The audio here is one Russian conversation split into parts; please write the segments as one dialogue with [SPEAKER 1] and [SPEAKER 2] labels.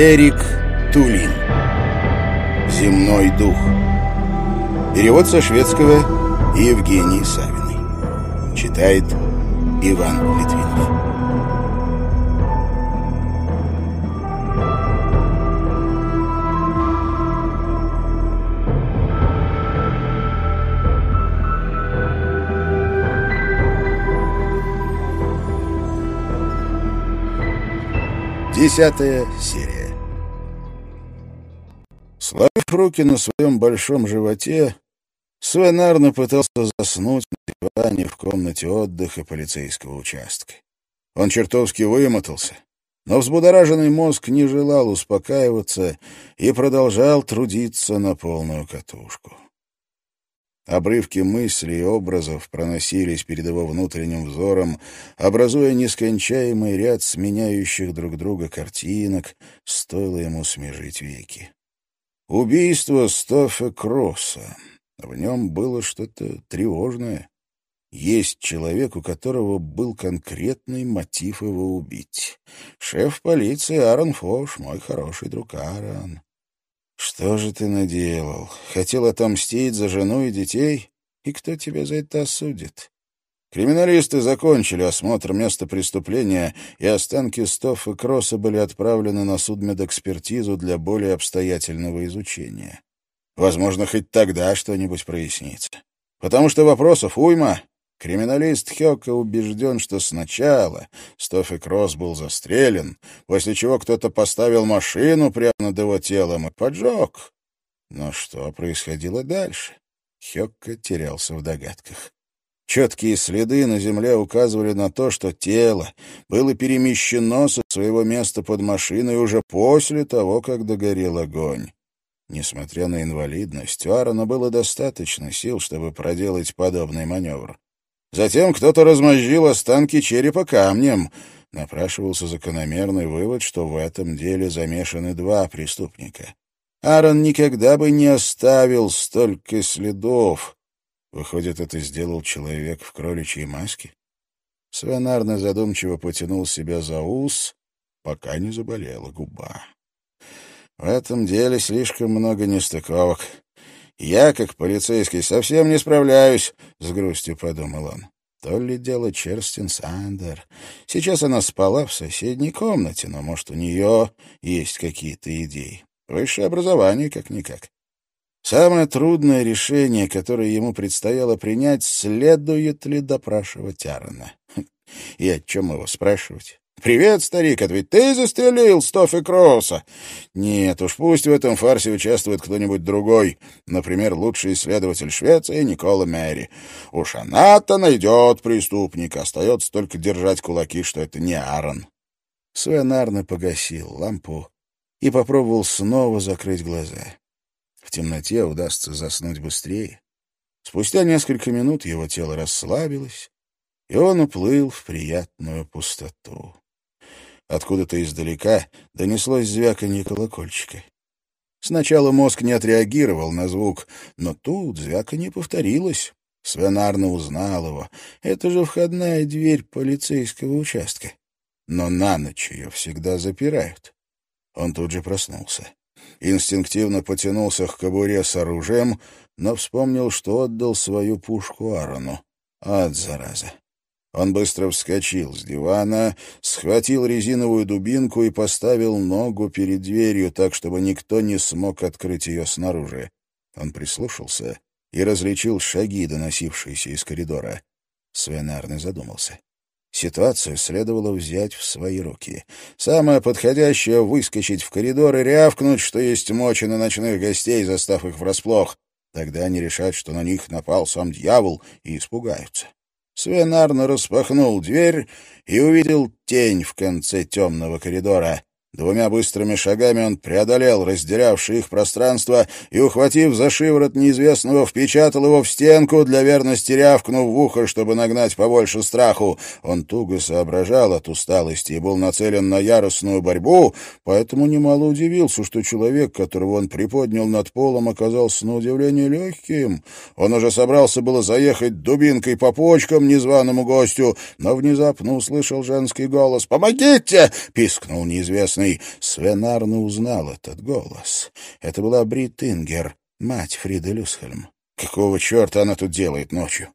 [SPEAKER 1] Эрик Тулин. «Земной дух» Перевод со шведского Евгений Савиной. Читает Иван Литвинов. Десятая серия Сложив руки на своем большом животе, Свен Арно пытался заснуть на диване в комнате отдыха полицейского участка. Он чертовски вымотался, но взбудораженный мозг не желал успокаиваться и продолжал трудиться на полную катушку. Обрывки мыслей и образов проносились перед его внутренним взором, образуя нескончаемый ряд сменяющих друг друга картинок, стоило ему смежить веки. Убийство Стоффа Кросса. В нем было что-то тревожное. Есть человек, у которого был конкретный мотив его убить. Шеф полиции Аарон Фош, мой хороший друг Аарон. «Что же ты наделал? Хотел отомстить за жену и детей? И кто тебя за это осудит?» Криминалисты закончили осмотр места преступления, и останки Стофф и Кросса были отправлены на судмедэкспертизу для более обстоятельного изучения. Возможно, хоть тогда что-нибудь прояснится. Потому что вопросов уйма, Криминалист Хёка убежден, что сначала Стофи Кросс был застрелен, после чего кто-то поставил машину прямо над его телом и поджег. Но что происходило дальше? Хёкка терялся в догадках. Четкие следы на земле указывали на то, что тело было перемещено со своего места под машиной уже после того, как догорел огонь. Несмотря на инвалидность, у Аарона было достаточно сил, чтобы проделать подобный маневр. Затем кто-то размозжил останки черепа камнем. Напрашивался закономерный вывод, что в этом деле замешаны два преступника. Аарон никогда бы не оставил столько следов. Выходит, это сделал человек в кроличьей маске? Свен задумчиво потянул себя за ус, пока не заболела губа. В этом деле слишком много нестыковок. Я, как полицейский, совсем не справляюсь, — с грустью подумал он. То ли дело Черстин Сандер. Сейчас она спала в соседней комнате, но, может, у нее есть какие-то идеи. Высшее образование, как-никак. Самое трудное решение, которое ему предстояло принять, следует ли допрашивать Аарона. И о чем его спрашивать? «Привет, старик, это ведь ты застрелил Стоффи Кросса?» «Нет уж, пусть в этом фарсе участвует кто-нибудь другой, например, лучший исследователь Швеции Никола Мэри. Уж она-то найдет преступника, остается только держать кулаки, что это не Аарон». Свен Арне погасил лампу и попробовал снова закрыть глаза. В темноте удастся заснуть быстрее. Спустя несколько минут его тело расслабилось, и он уплыл в приятную пустоту. Откуда-то издалека донеслось звяканье колокольчика. Сначала мозг не отреагировал на звук, но тут звяканье повторилось. Свенарно узнал его. Это же входная дверь полицейского участка. Но на ночь ее всегда запирают. Он тут же проснулся. Инстинктивно потянулся к кобуре с оружием, но вспомнил, что отдал свою пушку Аарону. Ад, зараза! Он быстро вскочил с дивана, схватил резиновую дубинку и поставил ногу перед дверью так, чтобы никто не смог открыть ее снаружи. Он прислушался и различил шаги, доносившиеся из коридора. Свенарный задумался. Ситуацию следовало взять в свои руки. Самое подходящее — выскочить в коридор и рявкнуть, что есть мочи на ночных гостей, застав их врасплох. Тогда они решат, что на них напал сам дьявол, и испугаются. Свен распахнул дверь и увидел тень в конце темного коридора. Двумя быстрыми шагами он преодолел разделявшее их пространство и, ухватив за шиворот неизвестного, впечатал его в стенку, для верности рявкнув в ухо, чтобы нагнать побольше страху. Он туго соображал от усталости и был нацелен на яростную борьбу, поэтому немало удивился, что человек, которого он приподнял над полом, оказался на удивление легким. Он уже собрался было заехать дубинкой по почкам незваному гостю, но внезапно услышал женский голос. «Помогите!» — пискнул неизвестный несчастный. Свен Арне узнал этот голос. Это была Брит Ингер, мать Фриды Люсхельм. Какого черта она тут делает ночью?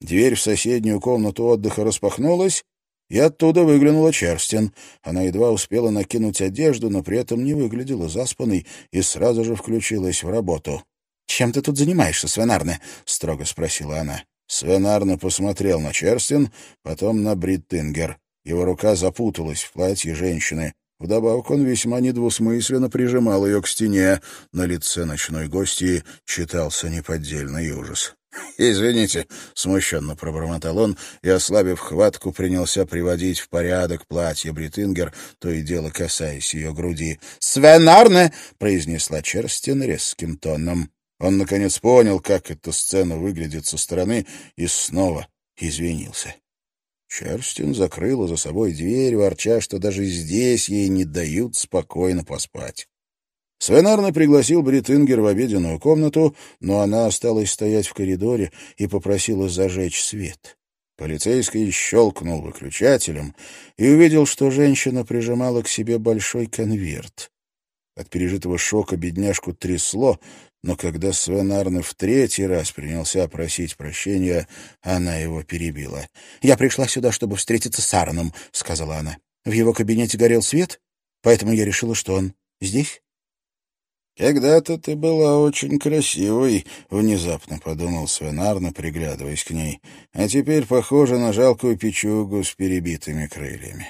[SPEAKER 1] Дверь в соседнюю комнату отдыха распахнулась, и оттуда выглянула Черстин. Она едва успела накинуть одежду, но при этом не выглядела заспанной и сразу же включилась в работу. «Чем ты тут занимаешься, Свенарне?» — строго спросила она. Свенарне посмотрел на Черстин, потом на Бриттингер. Его рука запуталась в платье женщины. Вдобавок он весьма недвусмысленно прижимал ее к стене. На лице ночной гости читался неподдельный ужас. «Извините», — смущенно пробормотал он и, ослабив хватку, принялся приводить в порядок платье Бритингер, то и дело касаясь ее груди. «Свенарне!» — произнесла Черстин резким тоном. Он, наконец, понял, как эта сцена выглядит со стороны, и снова извинился. Черстин закрыла за собой дверь, ворча, что даже здесь ей не дают спокойно поспать. Свенарно пригласил Бритингер в обеденную комнату, но она осталась стоять в коридоре и попросила зажечь свет. Полицейский щелкнул выключателем и увидел, что женщина прижимала к себе большой конверт. От пережитого шока бедняжку трясло, но когда Свен Арне в третий раз принялся просить прощения, она его перебила. «Я пришла сюда, чтобы встретиться с Арном», — сказала она. «В его кабинете горел свет, поэтому я решила, что он здесь». «Когда-то ты была очень красивой», — внезапно подумал Свен Арне, приглядываясь к ней. «А теперь похожа на жалкую печугу с перебитыми крыльями».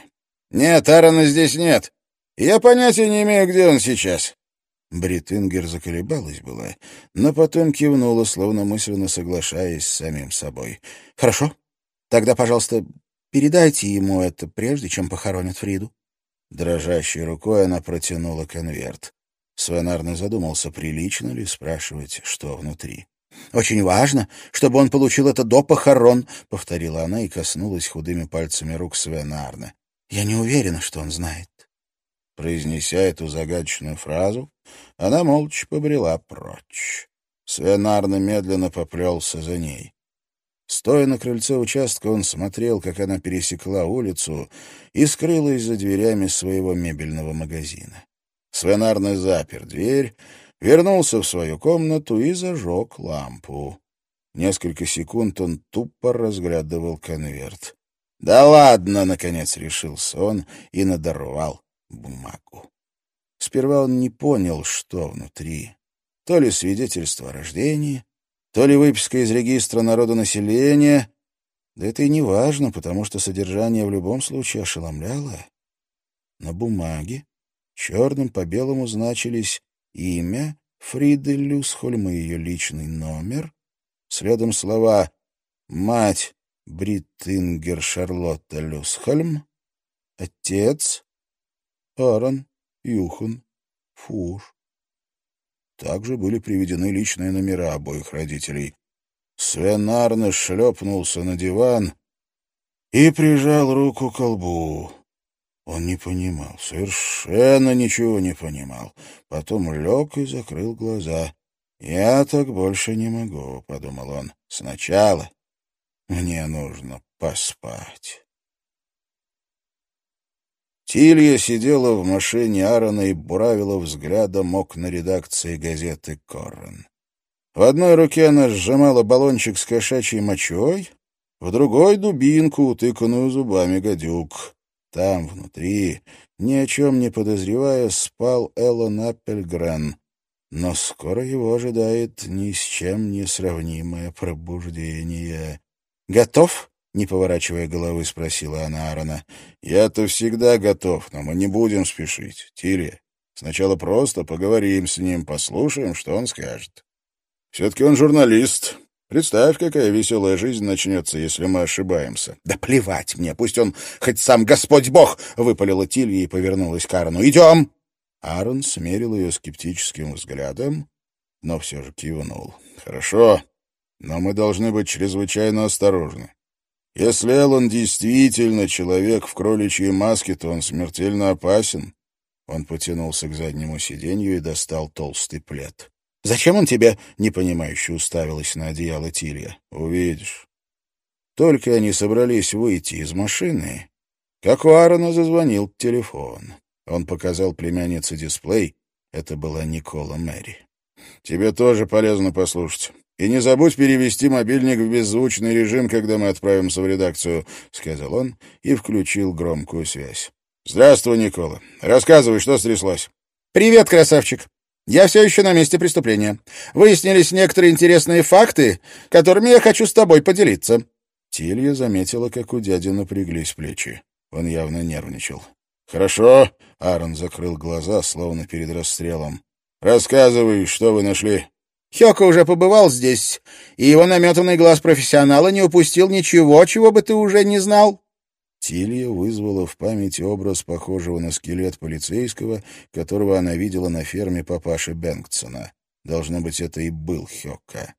[SPEAKER 1] «Нет, Аарона здесь нет. Я понятия не имею, где он сейчас. Бритингер заколебалась была, но потом кивнула, словно мысленно соглашаясь с самим собой. «Хорошо. Тогда, пожалуйста, передайте ему это, прежде чем похоронят Фриду». Дрожащей рукой она протянула конверт. Свенарно задумался, прилично ли спрашивать, что внутри. «Очень важно, чтобы он получил это до похорон», — повторила она и коснулась худыми пальцами рук Свенарна. «Я не уверена, что он знает». Произнеся эту загадочную фразу, она молча побрела прочь. Свенарно медленно поплелся за ней. Стоя на крыльце участка, он смотрел, как она пересекла улицу и скрылась за дверями своего мебельного магазина. Свенарно запер дверь, вернулся в свою комнату и зажег лампу. Несколько секунд он тупо разглядывал конверт. «Да ладно!» — наконец решился он и надорвал бумагу. Сперва он не понял, что внутри. То ли свидетельство о рождении, то ли выписка из регистра народонаселения. Да это и не важно, потому что содержание в любом случае ошеломляло. На бумаге черным по белому значились имя Фриды Люсхольм и ее личный номер, следом слова «Мать Бриттингер Шарлотта Люсхольм», «Отец Аарон, Юхан, Фуш. Также были приведены личные номера обоих родителей. Свен Арне шлепнулся на диван и прижал руку к колбу. Он не понимал, совершенно ничего не понимал. Потом лег и закрыл глаза. «Я так больше не могу», — подумал он. «Сначала мне нужно поспать». Тилья сидела в машине Аарона и буравила взглядом окна редакции газеты «Коррен». В одной руке она сжимала баллончик с кошачьей мочой, в другой — дубинку, утыканную зубами гадюк. Там, внутри, ни о чем не подозревая, спал Эллон Аппельгрен, но скоро его ожидает ни с чем не сравнимое пробуждение. «Готов?» Не поворачивая головы, спросила она Аарона. «Я-то всегда готов, но мы не будем спешить. Тири, сначала просто поговорим с ним, послушаем, что он скажет. Все-таки он журналист. Представь, какая веселая жизнь начнется, если мы ошибаемся». «Да плевать мне, пусть он хоть сам Господь Бог!» — выпалила Тилья и повернулась к Аарону. «Идем!» Аарон смерил ее скептическим взглядом, но все же кивнул. «Хорошо, но мы должны быть чрезвычайно осторожны. Если Эллен действительно человек в кроличьей маске, то он смертельно опасен. Он потянулся к заднему сиденью и достал толстый плед. «Зачем он тебе?» — непонимающе уставилась на одеяло Тилья. «Увидишь». Только они собрались выйти из машины, как у Аарона зазвонил телефон. Он показал племяннице дисплей. Это была Никола Мэри. «Тебе тоже полезно послушать. И не забудь перевести мобильник в беззвучный режим, когда мы отправимся в редакцию», — сказал он и включил громкую связь. «Здравствуй, Никола. Рассказывай, что стряслось».
[SPEAKER 2] «Привет, красавчик. Я все еще на месте преступления. Выяснились некоторые интересные факты, которыми я хочу с тобой поделиться».
[SPEAKER 1] Тилья заметила, как у дяди напряглись плечи. Он явно нервничал. «Хорошо», — Аарон закрыл глаза, словно перед расстрелом. «Рассказывай, что вы нашли».
[SPEAKER 2] Хёка уже побывал здесь, и его наметанный глаз профессионала не упустил ничего, чего бы ты уже не знал.
[SPEAKER 1] Тилья вызвала в памяти образ похожего на скелет полицейского, которого она видела на ферме папаши Бенгтсона. Должно быть, это и был Хёка.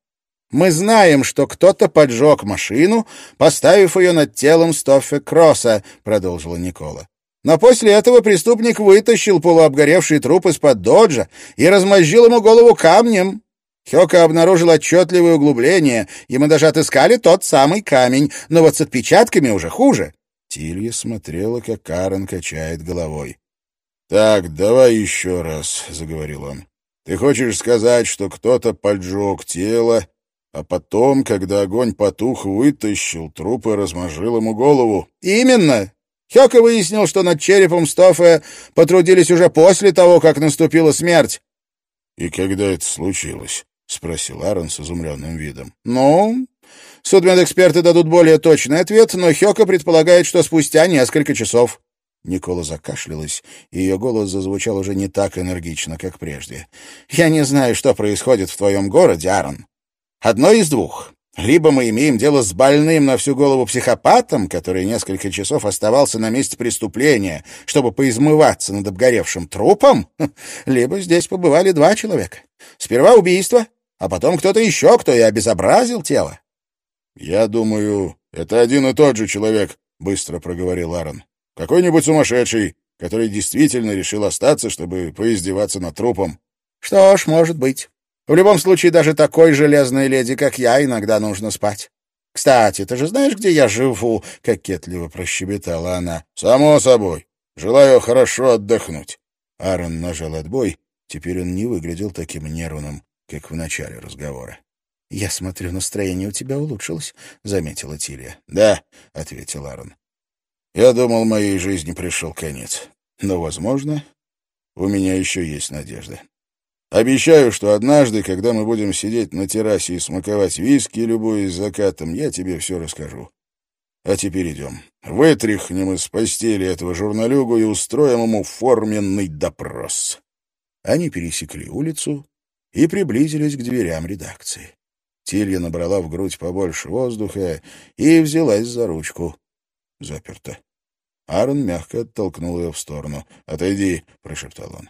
[SPEAKER 2] «Мы знаем, что кто-то поджег машину, поставив ее над телом Стоффе Кросса», — продолжила Никола. Но после этого преступник вытащил полуобгоревший труп из-под доджа и размозжил ему голову камнем. Хёка обнаружил отчетливое углубление, и мы даже отыскали тот самый камень, но вот с отпечатками уже хуже.
[SPEAKER 1] Тилья смотрела, как Карен качает головой. «Так, давай еще раз», — заговорил он. «Ты хочешь сказать, что кто-то поджег тело, а потом, когда огонь потух, вытащил труп и размажил ему голову?»
[SPEAKER 2] «Именно. Хёка выяснил, что над черепом Стофе потрудились уже после того, как наступила смерть.
[SPEAKER 1] — И когда это случилось? — спросил Аарон с изумленным видом.
[SPEAKER 2] — Ну, судмедэксперты дадут более точный ответ, но Хёка предполагает, что спустя несколько часов.
[SPEAKER 1] Никола закашлялась, и ее голос зазвучал уже не так энергично, как прежде.
[SPEAKER 2] — Я не знаю, что происходит в твоем городе, Аарон. Одно из двух. Либо мы имеем дело с больным на всю голову психопатом, который несколько часов оставался на месте преступления, чтобы поизмываться над обгоревшим трупом, либо здесь побывали два человека. Сперва убийство, а потом кто-то еще, кто и обезобразил тело.
[SPEAKER 1] — Я думаю, это один и тот же человек, — быстро проговорил Аарон. — Какой-нибудь сумасшедший, который действительно решил остаться, чтобы поиздеваться над трупом.
[SPEAKER 2] — Что ж, может быть. В любом случае, даже такой железной леди, как я, иногда нужно спать. Кстати, ты же знаешь, где я живу?» — кокетливо прощебетала она.
[SPEAKER 1] «Само собой. Желаю хорошо отдохнуть». Аарон нажал отбой. Теперь он не выглядел таким нервным, как в начале разговора.
[SPEAKER 2] «Я смотрю, настроение у тебя улучшилось», — заметила Тилья.
[SPEAKER 1] «Да», — ответил Аарон. «Я думал, моей жизни пришел конец. Но, возможно, у меня еще есть надежда. Обещаю, что однажды, когда мы будем сидеть на террасе и смаковать виски, любуясь закатом, я тебе все расскажу. А теперь идем. Вытряхнем из постели этого журналюгу и устроим ему форменный допрос». Они пересекли улицу и приблизились к дверям редакции. Тилья набрала в грудь побольше воздуха и взялась за ручку. Заперто. Аарон мягко оттолкнул ее в сторону. «Отойди», — прошептал он.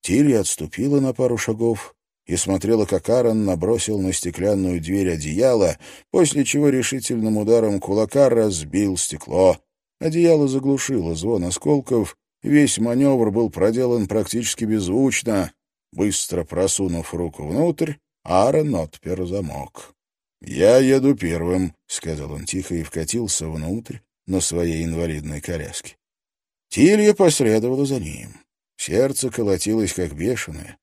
[SPEAKER 1] Тилья отступила на пару шагов и смотрела, как Аарон набросил на стеклянную дверь одеяло, после чего решительным ударом кулака разбил стекло. Одеяло заглушило звон осколков, весь маневр был проделан практически беззвучно. Быстро просунув руку внутрь, Аарон отпер замок. «Я еду первым», — сказал он тихо и вкатился внутрь на своей инвалидной коляске. Тилья последовала за ним. Сердце колотилось как бешеное,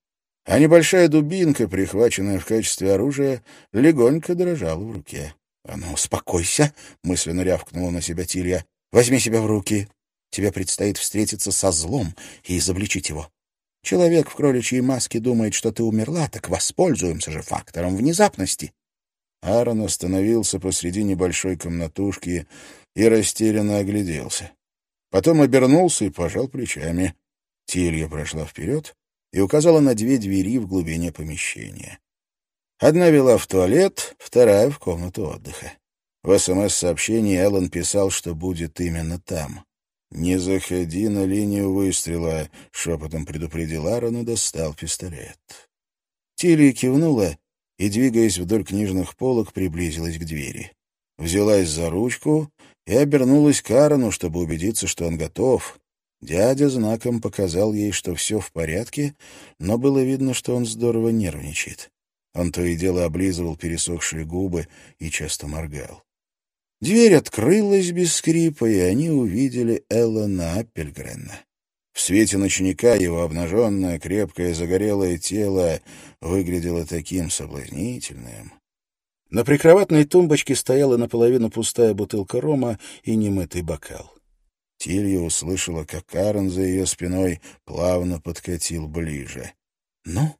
[SPEAKER 1] а небольшая дубинка, прихваченная в качестве оружия, легонько дрожала в руке. — А ну, успокойся! — мысленно рявкнула на себя Тилья. — Возьми себя в руки. Тебе предстоит встретиться со злом и изобличить его. Человек в кроличьей маске думает, что ты умерла, так воспользуемся же фактором внезапности. Аарон остановился посреди небольшой комнатушки и растерянно огляделся. Потом обернулся и пожал плечами. Тилья прошла вперед и указала на две двери в глубине помещения. Одна вела в туалет, вторая — в комнату отдыха. В СМС-сообщении Эллен писал, что будет именно там. «Не заходи на линию выстрела», — шепотом предупредил Аарон и достал пистолет. Тилья кивнула и, двигаясь вдоль книжных полок, приблизилась к двери. Взялась за ручку и обернулась к Аарону, чтобы убедиться, что он готов. Дядя знаком показал ей, что все в порядке, но было видно, что он здорово нервничает. Он то и дело облизывал пересохшие губы и часто моргал. Дверь открылась без скрипа, и они увидели Эллона Аппельгрена. В свете ночника его обнаженное, крепкое, загорелое тело выглядело таким соблазнительным. На прикроватной тумбочке стояла наполовину пустая бутылка рома и немытый бокал. Тилья услышала, как Карен за ее спиной плавно подкатил ближе. — Ну,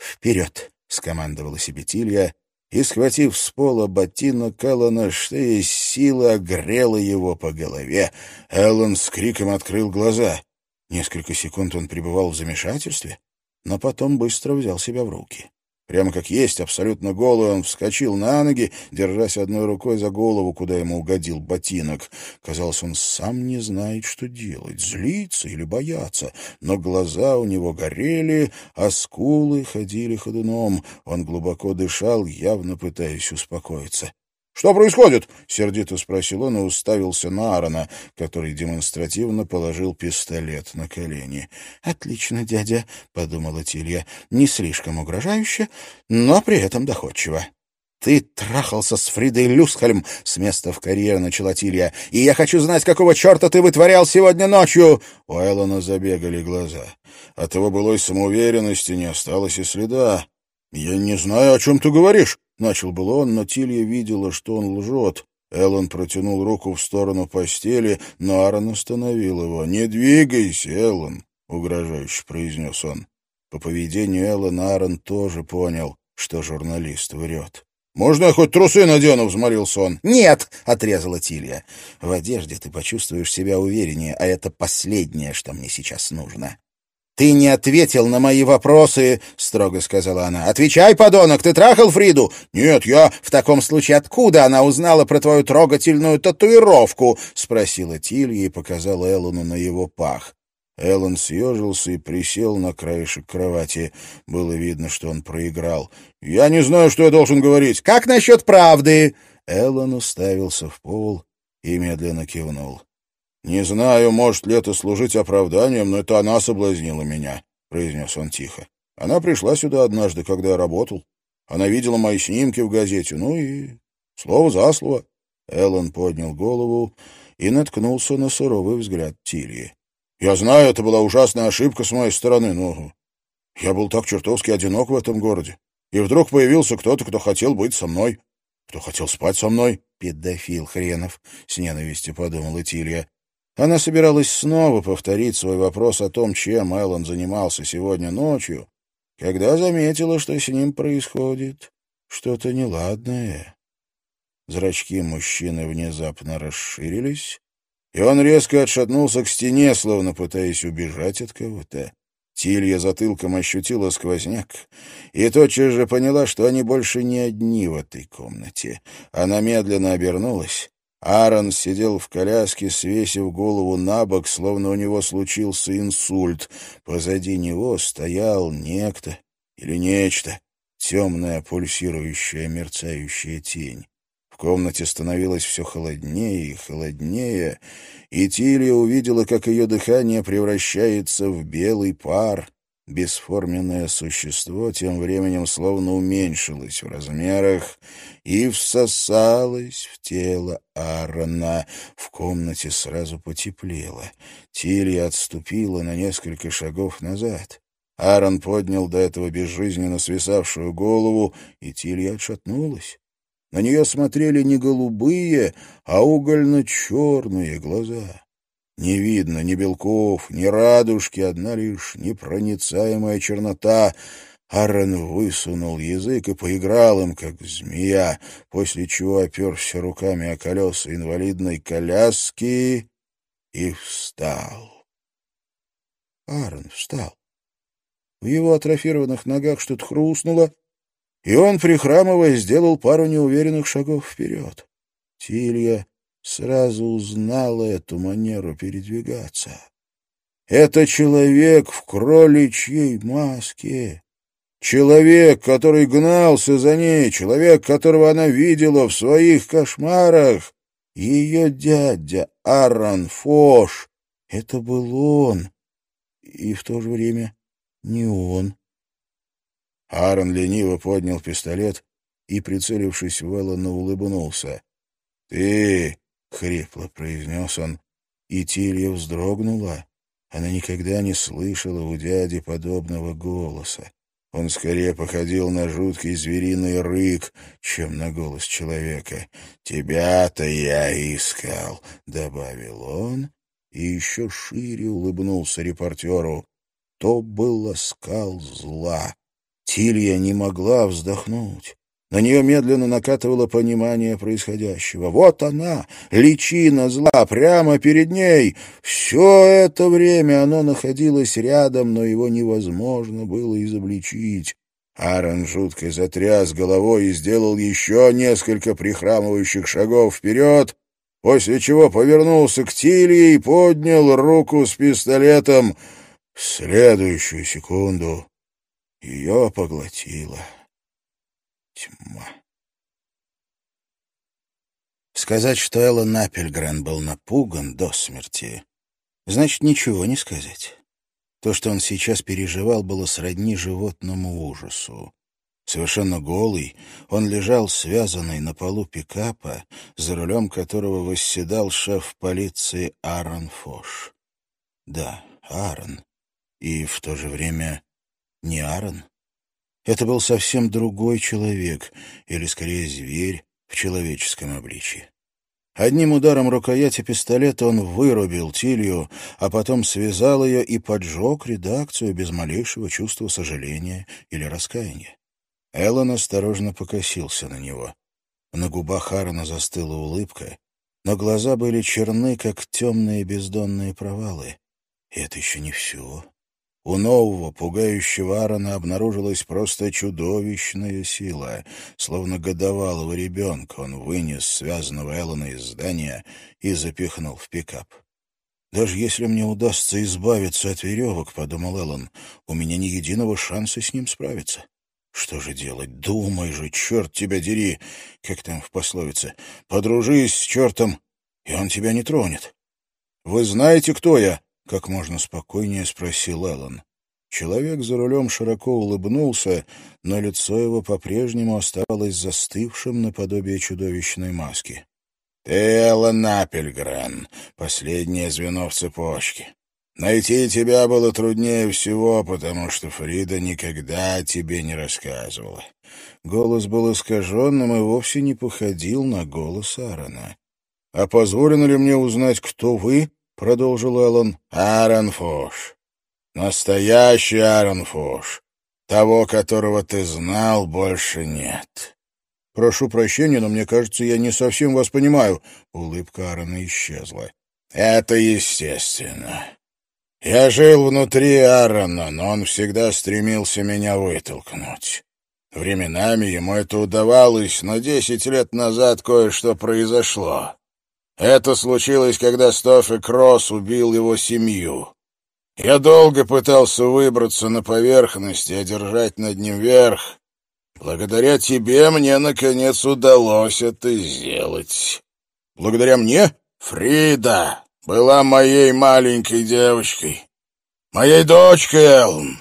[SPEAKER 1] вперед! — скомандовала себе Тилья, и, схватив с пола ботинок Эллона, что есть силы, огрела его по голове. Эллон с криком открыл глаза. Несколько секунд он пребывал в замешательстве, но потом быстро взял себя в руки. Прямо как есть, абсолютно голый, он вскочил на ноги, держась одной рукой за голову, куда ему угодил ботинок. Казалось, он сам не знает, что делать, злиться или бояться. Но глаза у него горели, а скулы ходили ходуном. Он глубоко дышал, явно пытаясь успокоиться. «Что происходит?» — сердито спросил он и уставился на Аарона, который демонстративно положил пистолет на колени. «Отлично, дядя», — подумала Тилья, — «не слишком угрожающе, но при этом доходчиво». «Ты трахался с Фридой Люсхальм», — с места в карьер начала Тилья, «и я хочу знать, какого черта ты вытворял сегодня ночью!» У Эллона забегали глаза. От его былой самоуверенности не осталось и следа. «Я не знаю, о чем ты говоришь», Начал был он, но Тилья видела, что он лжет. Эллен протянул руку в сторону постели, но Аарон остановил его. «Не двигайся, Эллен», — угрожающе произнес он. По поведению Эллен Аарон тоже понял, что журналист врет. «Можно я хоть трусы надену?» — взмолился он.
[SPEAKER 2] «Нет!» — отрезала Тилья. «В одежде ты почувствуешь себя увереннее, а это последнее, что мне сейчас нужно». «Ты не ответил на мои вопросы», — строго сказала она. «Отвечай, подонок, ты трахал Фриду?»
[SPEAKER 1] «Нет, я...»
[SPEAKER 2] «В таком случае откуда она узнала про твою трогательную татуировку?» — спросила Тилья и показала Эллону на его пах.
[SPEAKER 1] Эллен съежился и присел на краешек кровати. Было видно, что он проиграл. «Я не знаю, что я должен говорить».
[SPEAKER 2] «Как насчет правды?»
[SPEAKER 1] Эллен уставился в пол и медленно кивнул. «Не знаю, может ли это служить оправданием, но это она соблазнила меня», — произнес он тихо. «Она пришла сюда однажды, когда я работал. Она видела мои снимки в газете, ну и слово за слово». Эллен поднял голову и наткнулся на суровый взгляд Тильи. «Я знаю, это была ужасная ошибка с моей стороны, но я был так чертовски одинок в этом городе. И вдруг появился кто-то, кто хотел быть со мной, кто хотел спать со мной».
[SPEAKER 2] «Педофил хренов», — с ненавистью подумала Тилья. Она собиралась снова повторить свой вопрос о том, чем Эллен занимался сегодня ночью, когда заметила, что с ним происходит что-то неладное. Зрачки мужчины внезапно расширились, и он резко отшатнулся к стене, словно пытаясь убежать от кого-то. Тилья затылком ощутила сквозняк и тотчас же поняла, что они больше не одни в этой комнате. Она медленно обернулась Аарон сидел в коляске, свесив голову на бок, словно у него случился инсульт. Позади него стоял некто или нечто, темная, пульсирующая, мерцающая тень. В комнате становилось все холоднее и холоднее, и Тилия увидела, как ее дыхание превращается в белый пар — Бесформенное существо тем временем словно уменьшилось в размерах и всосалось в тело Аарона. В комнате сразу потеплело. Тилья отступила на несколько шагов назад. Аарон поднял до этого безжизненно свисавшую голову, и Тилья отшатнулась. На нее смотрели не голубые, а угольно-черные глаза. Не видно ни белков, ни радужки, одна лишь непроницаемая чернота. Аарон высунул язык и поиграл им, как змея, после чего оперся руками о колеса инвалидной коляски и встал. Аарон встал. В его атрофированных ногах что-то хрустнуло, и он, прихрамывая, сделал пару неуверенных шагов вперед. Тилья сразу узнала эту манеру передвигаться. Это человек в кроличьей маске. Человек, который гнался за ней, человек, которого она видела в своих кошмарах. Ее дядя Аарон Фош. Это был он. И в то же время не он. Аарон лениво поднял пистолет и, прицелившись в Эллона, улыбнулся. — Ты — хрипло произнес он, и Тилья вздрогнула.
[SPEAKER 1] Она никогда не слышала у дяди подобного голоса. Он скорее походил на жуткий звериный рык, чем на голос человека. «Тебя-то я искал», — добавил он, и еще шире улыбнулся репортеру. То был оскал зла. Тилья не могла вздохнуть. На нее медленно накатывало понимание происходящего. Вот она, личина зла, прямо перед ней. Все это время оно находилось рядом, но его невозможно было изобличить. Аарон жутко затряс головой и сделал еще несколько прихрамывающих шагов вперед, после чего повернулся к Тилье и поднял руку с пистолетом. В следующую секунду ее поглотило тьма. Сказать, что Эллен Аппельгрен был напуган до смерти, значит ничего не сказать. То, что он сейчас переживал, было сродни животному ужасу. Совершенно голый, он лежал связанный на полу пикапа, за рулем которого восседал шеф полиции Аарон Фош. Да, Аарон. И в то же время не Аарон. Это был совсем другой человек, или скорее зверь в человеческом обличии. Одним ударом рукояти пистолета он вырубил Тилью, а потом связал ее и поджег редакцию без малейшего чувства сожаления или раскаяния. Эллен осторожно покосился на него. На губах Аарона застыла улыбка, но глаза были черны, как темные бездонные провалы. И это еще не все. У нового, пугающего Аарона обнаружилась просто чудовищная сила. Словно годовалого ребенка он вынес связанного Эллона из здания и запихнул в пикап. «Даже если мне удастся избавиться от веревок, — подумал Эллон, — у меня ни единого шанса с ним справиться. Что же делать? Думай же, черт тебя дери! Как там в пословице? Подружись с чертом, и он тебя не тронет. Вы знаете, кто я?» Как можно спокойнее спросил Эллен. Человек за рулем широко улыбнулся, но лицо его по-прежнему оставалось застывшим наподобие чудовищной маски. — Ты Эллен Аппельгрен, последнее звено в цепочке. Найти тебя было труднее всего, потому что Фрида никогда о тебе не рассказывала. Голос был искаженным и вовсе не походил на голос Аарона. — А позволено ли мне узнать, кто вы — продолжил Эллен, — Аарон Фош. Настоящий Аарон Фош. Того, которого ты знал, больше нет. Прошу прощения, но мне кажется, я не совсем вас понимаю. Улыбка Аарона исчезла. Это естественно. Я жил внутри Аарона, но он всегда стремился меня вытолкнуть. Временами ему это удавалось, но десять лет назад кое-что произошло. Это случилось, когда Стоффи Кросс убил его семью. Я долго пытался выбраться на поверхность и одержать над ним верх. Благодаря тебе мне, наконец, удалось это сделать. Благодаря мне Фрида была моей маленькой девочкой, моей дочкой Эллен.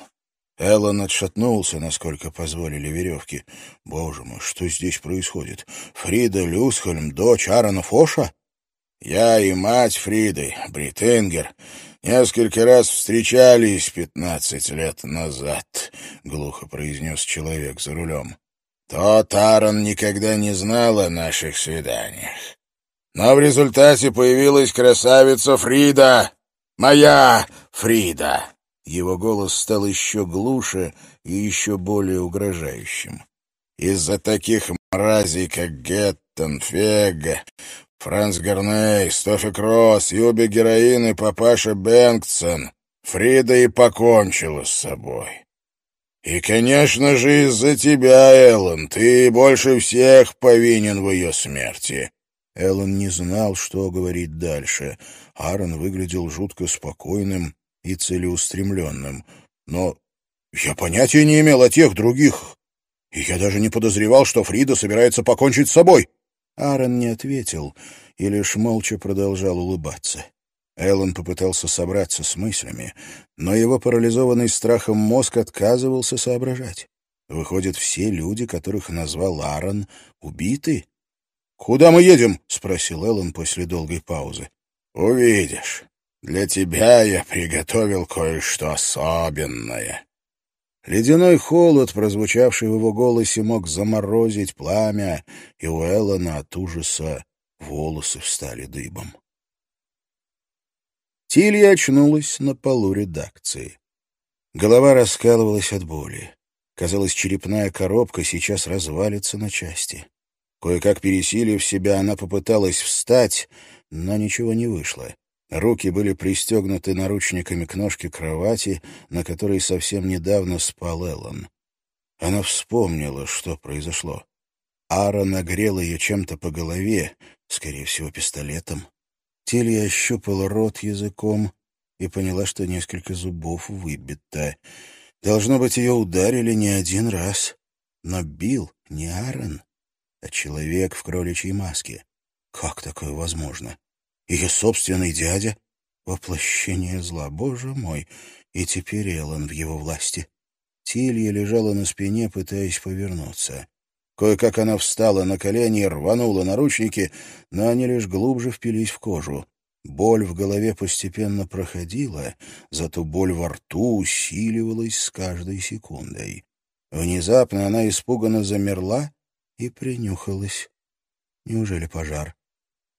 [SPEAKER 1] Эллен отшатнулся, насколько позволили веревки. Боже мой, что здесь происходит? Фрида Люсхольм, дочь Аарона Фоша? Я и мать Фриды, Брит Энгер, несколько раз встречались пятнадцать лет назад, — глухо произнес человек за рулем. Тот Аарон никогда не знал о наших свиданиях. Но в результате появилась красавица Фрида, моя Фрида. Его голос стал еще глуше и еще более угрожающим. Из-за таких мразей, как Геттон, Фега, Франц Гарней, Стофи Кросс, Юби Героин и папаша Бэнксон. Фрида и покончила с собой. И, конечно же, из-за тебя, Эллен, ты больше всех повинен в ее смерти. Эллен не знал, что говорить дальше. Аарон выглядел жутко спокойным и целеустремленным. Но я понятия не имел о тех других. И я даже не подозревал, что Фрида собирается покончить с собой. Аарон не ответил и лишь молча продолжал улыбаться. Эллен попытался собраться с мыслями, но его парализованный страхом мозг отказывался соображать. Выходит, все люди, которых назвал Аарон, убиты? «Куда мы едем?» — спросил Эллен после долгой паузы. «Увидишь. Для тебя я приготовил кое-что особенное». Ледяной холод, прозвучавший в его голосе, мог заморозить пламя, и у Эллона от ужаса волосы встали дыбом. Тилья очнулась на полу редакции. Голова раскалывалась от боли. Казалось, черепная коробка сейчас развалится на части. Кое-как пересилив себя, она попыталась встать, но ничего не вышло. Руки были пристегнуты наручниками к ножке кровати, на которой совсем недавно спал Эллен. Она вспомнила, что произошло. Ара нагрел ее чем-то по голове, скорее всего, пистолетом. Телья ощупала рот языком и поняла, что несколько зубов выбито. Должно быть, ее ударили не один раз. Но бил не Аарон, а человек в кроличьей маске. Как такое возможно? Ее собственный дядя — воплощение зла, боже мой, и теперь Эллен в его власти. Тилья лежала на спине, пытаясь повернуться. Кое-как она встала на колени и рванула наручники, но они лишь глубже впились в кожу. Боль в голове постепенно проходила, зато боль во рту усиливалась с каждой секундой. Внезапно она испуганно замерла и принюхалась. Неужели пожар?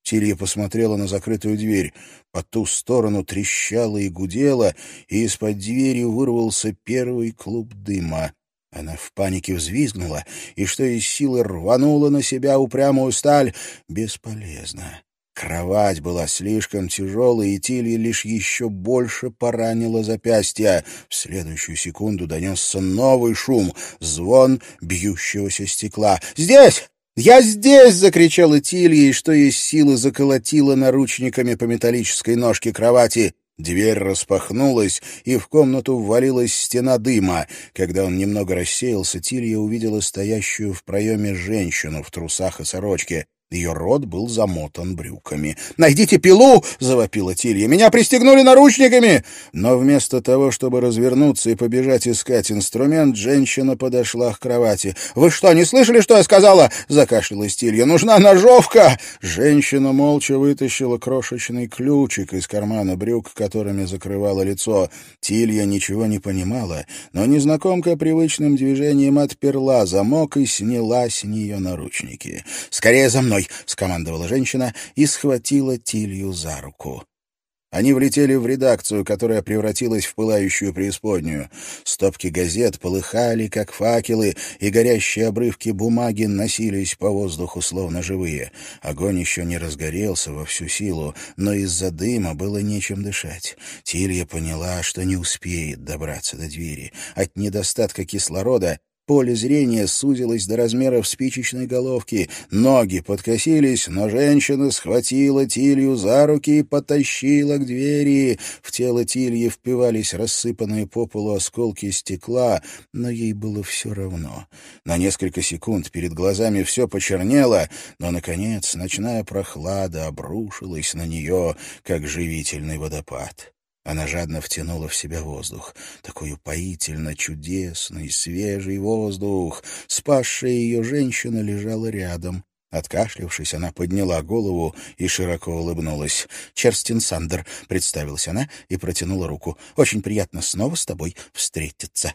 [SPEAKER 1] Тилья посмотрела на закрытую дверь. По ту сторону трещала и гудела, и из-под двери вырвался первый клуб дыма. Она в панике взвизгнула и, что из силы, рванула на себя упрямую сталь. Бесполезно. Кровать была слишком тяжелой, и Тилья лишь еще больше поранила запястье. В следующую секунду донесся новый шум — звон бьющегося стекла. «Здесь! «Я здесь!» — закричала Тилья, и что есть силы заколотила наручниками по металлической ножке кровати. Дверь распахнулась, и в комнату ввалилась стена дыма. Когда он немного рассеялся, Тилья увидела стоящую в проеме женщину в трусах и сорочке. Ее рот был замотан брюками. «Найдите пилу!» — завопила Тилья. «Меня пристегнули наручниками!» Но вместо того, чтобы развернуться и побежать искать инструмент, женщина подошла к кровати. «Вы что, не слышали, что я сказала?» — закашлялась Тилья. «Нужна ножовка!» Женщина молча вытащила крошечный ключик из кармана брюк, которыми закрывала лицо. Тилья ничего не понимала, но незнакомка привычным движением отперла замок и сняла с нее наручники. «Скорее за мной!» Мной!» — скомандовала женщина и схватила Тилью за руку. Они влетели в редакцию, которая превратилась в пылающую преисподнюю. Стопки газет полыхали, как факелы, и горящие обрывки бумаги носились по воздуху, словно живые. Огонь еще не разгорелся во всю силу, но из-за дыма было нечем дышать. Тилья поняла, что не успеет добраться до двери. От недостатка кислорода Поле зрения сузилось до размеров спичечной головки. Ноги подкосились, но женщина схватила Тилью за руки и потащила к двери. В тело Тильи впивались рассыпанные по полу осколки стекла, но ей было все равно. На несколько секунд перед глазами все почернело, но, наконец, ночная прохлада обрушилась на нее, как живительный водопад. Она жадно втянула в себя воздух. Такой упоительно чудесный, свежий воздух. Спасшая ее женщина лежала рядом. Откашлившись, она подняла голову и широко улыбнулась. «Черстин Сандер», — представилась она и протянула руку. «Очень приятно снова с тобой встретиться».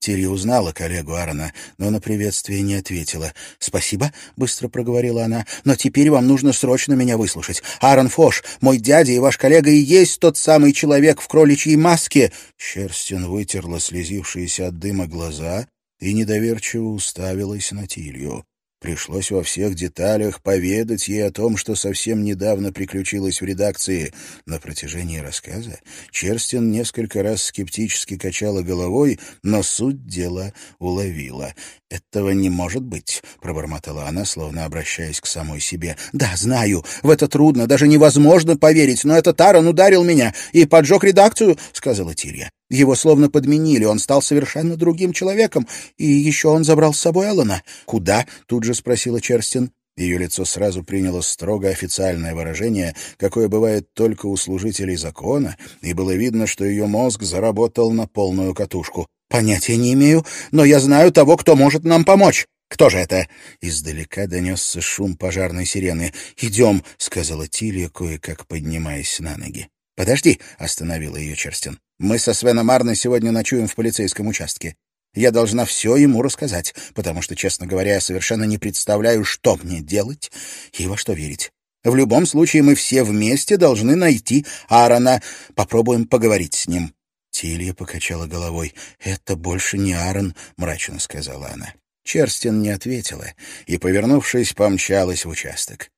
[SPEAKER 1] Тири узнала коллегу Аарона, но на приветствие не ответила. «Спасибо», — быстро проговорила она, — «но теперь вам нужно срочно меня выслушать. Аарон Фош, мой дядя и ваш коллега и есть тот самый человек в кроличьей маске». Шерстин вытерла слезившиеся от дыма глаза и недоверчиво уставилась на Тилью. Пришлось во всех деталях поведать ей о том, что совсем недавно приключилось в редакции. На протяжении рассказа Черстин несколько раз скептически качала головой, но суть дела уловила. «Этого не может быть», — пробормотала она, словно обращаясь к самой себе. «Да, знаю, в это трудно, даже невозможно поверить, но этот Аарон ударил меня и поджег редакцию», — сказала Тилья. Его словно подменили, он стал совершенно другим человеком, и еще он забрал с собой Эллона. «Куда?» — тут же спросила Черстин. Ее лицо сразу приняло строго официальное выражение, какое бывает только у служителей закона, и было видно, что ее мозг заработал на полную катушку. «Понятия не имею, но я знаю того, кто может нам помочь». «Кто же это?» Издалека донесся шум пожарной сирены. «Идем», — сказала Тилья, кое-как поднимаясь на ноги.
[SPEAKER 2] «Подожди», — остановила ее Черстин. «Мы со Свеном Арной сегодня ночуем в полицейском участке. Я должна все ему рассказать, потому что, честно говоря, я совершенно не представляю, что мне делать и во что верить. В любом случае мы все вместе должны найти Аарона. Попробуем поговорить с ним». Тилья покачала головой. «Это больше не Аарон», — мрачно сказала она. Черстин не ответила и, повернувшись, помчалась в участок.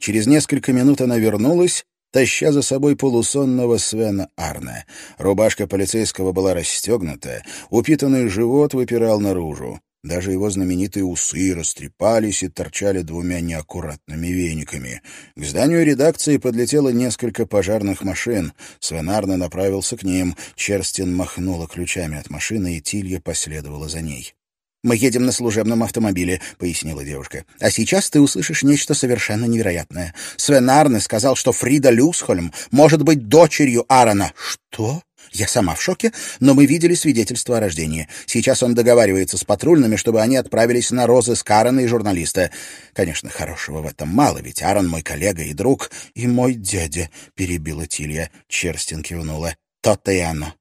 [SPEAKER 2] Через несколько минут она вернулась таща за собой полусонного Свена Арна. Рубашка полицейского была расстегнута, упитанный живот выпирал наружу. Даже его знаменитые усы растрепались и торчали двумя неаккуратными вениками. К зданию редакции подлетело несколько пожарных машин. Свен Арне направился к ним. Черстин махнула ключами от машины, и Тилья последовала за ней. «Мы едем на служебном автомобиле», — пояснила девушка. «А сейчас ты услышишь нечто совершенно невероятное. Свен Арне сказал, что Фрида Люсхольм может быть дочерью Аарона». «Что?» Я сама в шоке, но мы видели свидетельство о рождении. Сейчас он договаривается с патрульными, чтобы они отправились на розыск Аарона и журналиста. Конечно, хорошего в этом мало, ведь Аарон мой коллега и друг. И мой дядя, — перебила Тилья. Черстин кивнула. То-то и оно.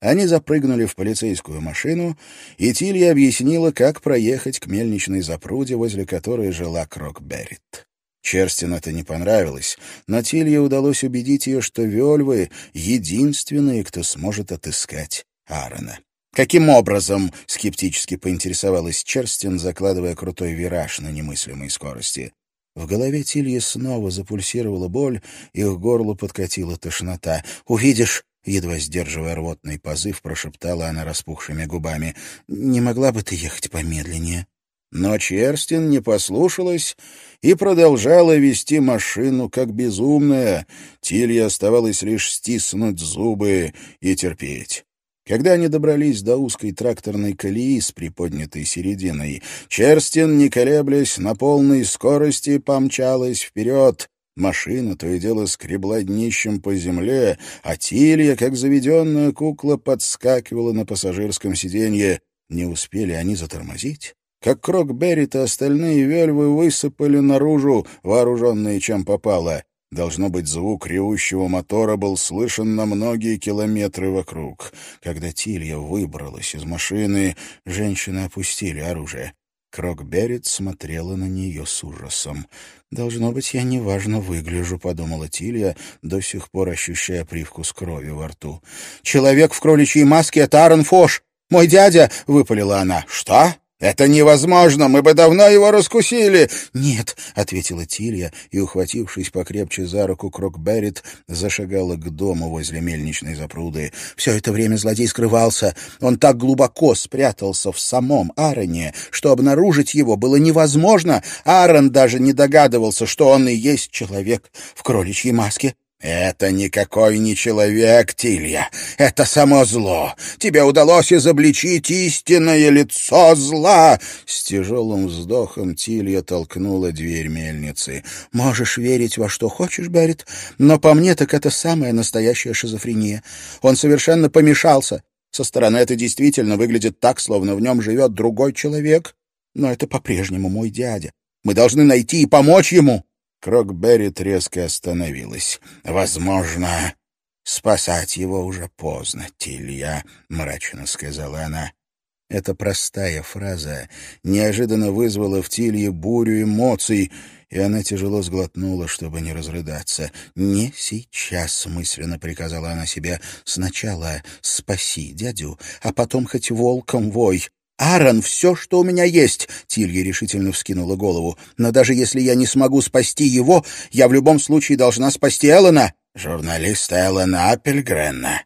[SPEAKER 2] Они запрыгнули в полицейскую машину, и Тилья объяснила, как проехать к мельничной запруде, возле которой жила Крокберрит. Черстин это не понравилось, но Тилье удалось убедить ее, что Вельвы — единственные, кто сможет отыскать Аарона. «Каким образом?» — скептически поинтересовалась Черстин, закладывая крутой вираж на немыслимой скорости. В голове Тильи снова запульсировала боль, и к горлу подкатила тошнота. «Увидишь, Едва сдерживая рвотный позыв, прошептала она распухшими губами. «Не могла бы ты ехать помедленнее?» Но Черстин не послушалась и продолжала вести машину как безумная. Тилье оставалось лишь стиснуть зубы и терпеть. Когда они добрались до узкой тракторной колеи с приподнятой серединой, Черстин, не колеблясь, на полной скорости помчалась вперед, Машина то и дело скребла днищем по земле, а Тилья, как заведенная кукла, подскакивала на пассажирском сиденье. Не успели они затормозить, как Крокберрит и остальные вельвы высыпали наружу, вооруженные чем попало. Должно быть, звук ревущего мотора был слышен на многие километры вокруг. Когда Тилья выбралась из машины, женщины опустили оружие. Крокберрит смотрела на нее с ужасом. «Должно быть, я неважно выгляжу», — подумала Тилья, до сих пор ощущая привкус крови во рту. «Человек в кроличьей маске — это Аарон Фош! Мой дядя!» — выпалила она. «Что?» «Это невозможно! Мы бы давно его раскусили!» «Нет», — ответила Тилья, и, ухватившись покрепче за руку, Крокберрит зашагала к дому возле мельничной запруды. Все это время злодей скрывался. Он так глубоко спрятался в самом Аароне, что обнаружить его было невозможно. Аарон даже не догадывался, что он и есть человек в кроличьей маске. «Это никакой не человек, Тилья. Это само зло. Тебе удалось изобличить истинное лицо зла!» С тяжелым вздохом Тилья толкнула дверь мельницы. «Можешь верить во что хочешь, Берет, но по мне так это самая настоящая шизофрения. Он совершенно помешался. Со стороны это действительно выглядит так, словно в нем живет другой человек. Но это по-прежнему мой дядя. Мы должны найти и помочь ему!» Крокберрит резко остановилась. «Возможно, спасать его уже поздно, Тилья», — мрачно сказала она. Эта простая фраза неожиданно вызвала в Тилье бурю эмоций, и она тяжело сглотнула, чтобы не разрыдаться. «Не сейчас», — мысленно приказала она себе, — «сначала спаси дядю, а потом хоть волком вой». «Аарон, все, что у меня есть!» — Тилья решительно вскинула голову. «Но даже если я не смогу спасти его, я в любом случае должна спасти Эллена!» «Журналиста Эллена Аппельгренна!»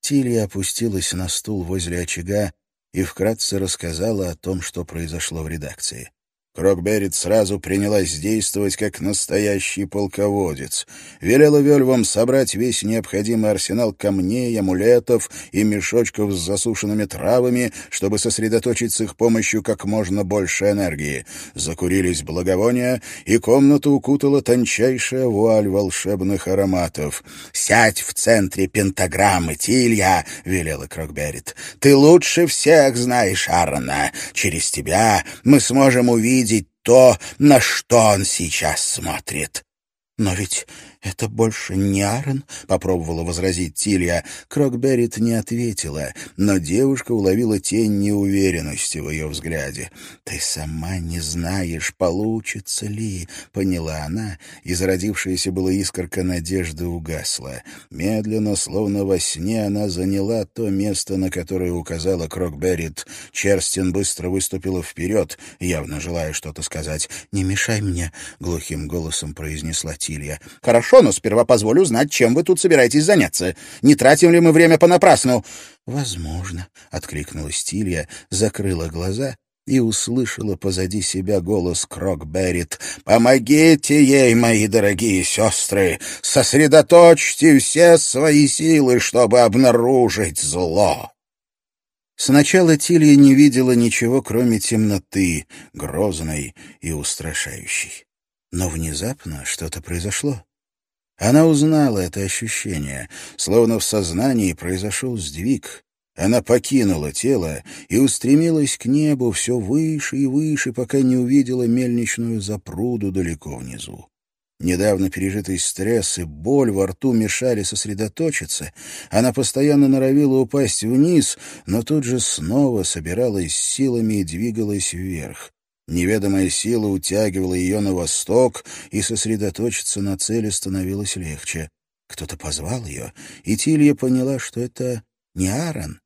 [SPEAKER 2] Тилья опустилась на стул возле очага и вкратце рассказала о том, что произошло в редакции. Крокберрит сразу принялась действовать как настоящий полководец. Велела Вельвам собрать весь необходимый арсенал камней, амулетов и мешочков с засушенными травами, чтобы сосредоточить с их помощью как можно больше энергии. Закурились благовония, и комнату укутала тончайшая вуаль волшебных ароматов. «Сядь в центре пентаграммы, Тилья!» — велела Крокберрит. «Ты лучше всех знаешь Аарона. Через тебя мы сможем увидеть видеть то, на что он сейчас смотрит. Но ведь «Это больше не Аарон?» — попробовала возразить Тилья. Крокберрит не ответила, но девушка уловила тень неуверенности в ее взгляде. «Ты сама не знаешь, получится ли», — поняла она, и зародившаяся была искорка надежды угасла. Медленно, словно во сне, она заняла то место, на которое указала Крокберрит. Черстин быстро выступила вперед, явно желая что-то сказать. «Не мешай мне», — глухим голосом произнесла Тилья. «Хорошо». Хорошо, но сперва позволю знать, чем вы тут собираетесь заняться. Не тратим ли мы время понапрасну?» «Возможно», — откликнулась Тилья, закрыла глаза и услышала позади себя голос Крокберрит. «Помогите ей, мои дорогие сестры! Сосредоточьте все свои силы, чтобы обнаружить зло!» Сначала Тилья не видела ничего, кроме темноты, грозной и устрашающей. Но внезапно что-то произошло. Она узнала это ощущение, словно в сознании произошел сдвиг. Она покинула тело и устремилась к небу все выше и выше, пока не увидела мельничную запруду далеко внизу. Недавно пережитый стресс и боль во рту мешали сосредоточиться. Она постоянно норовила упасть вниз, но тут же снова собиралась силами и двигалась вверх. Неведомая сила утягивала ее на восток, и сосредоточиться на цели становилось легче. Кто-то позвал ее, и Тилья поняла, что это не Аарон,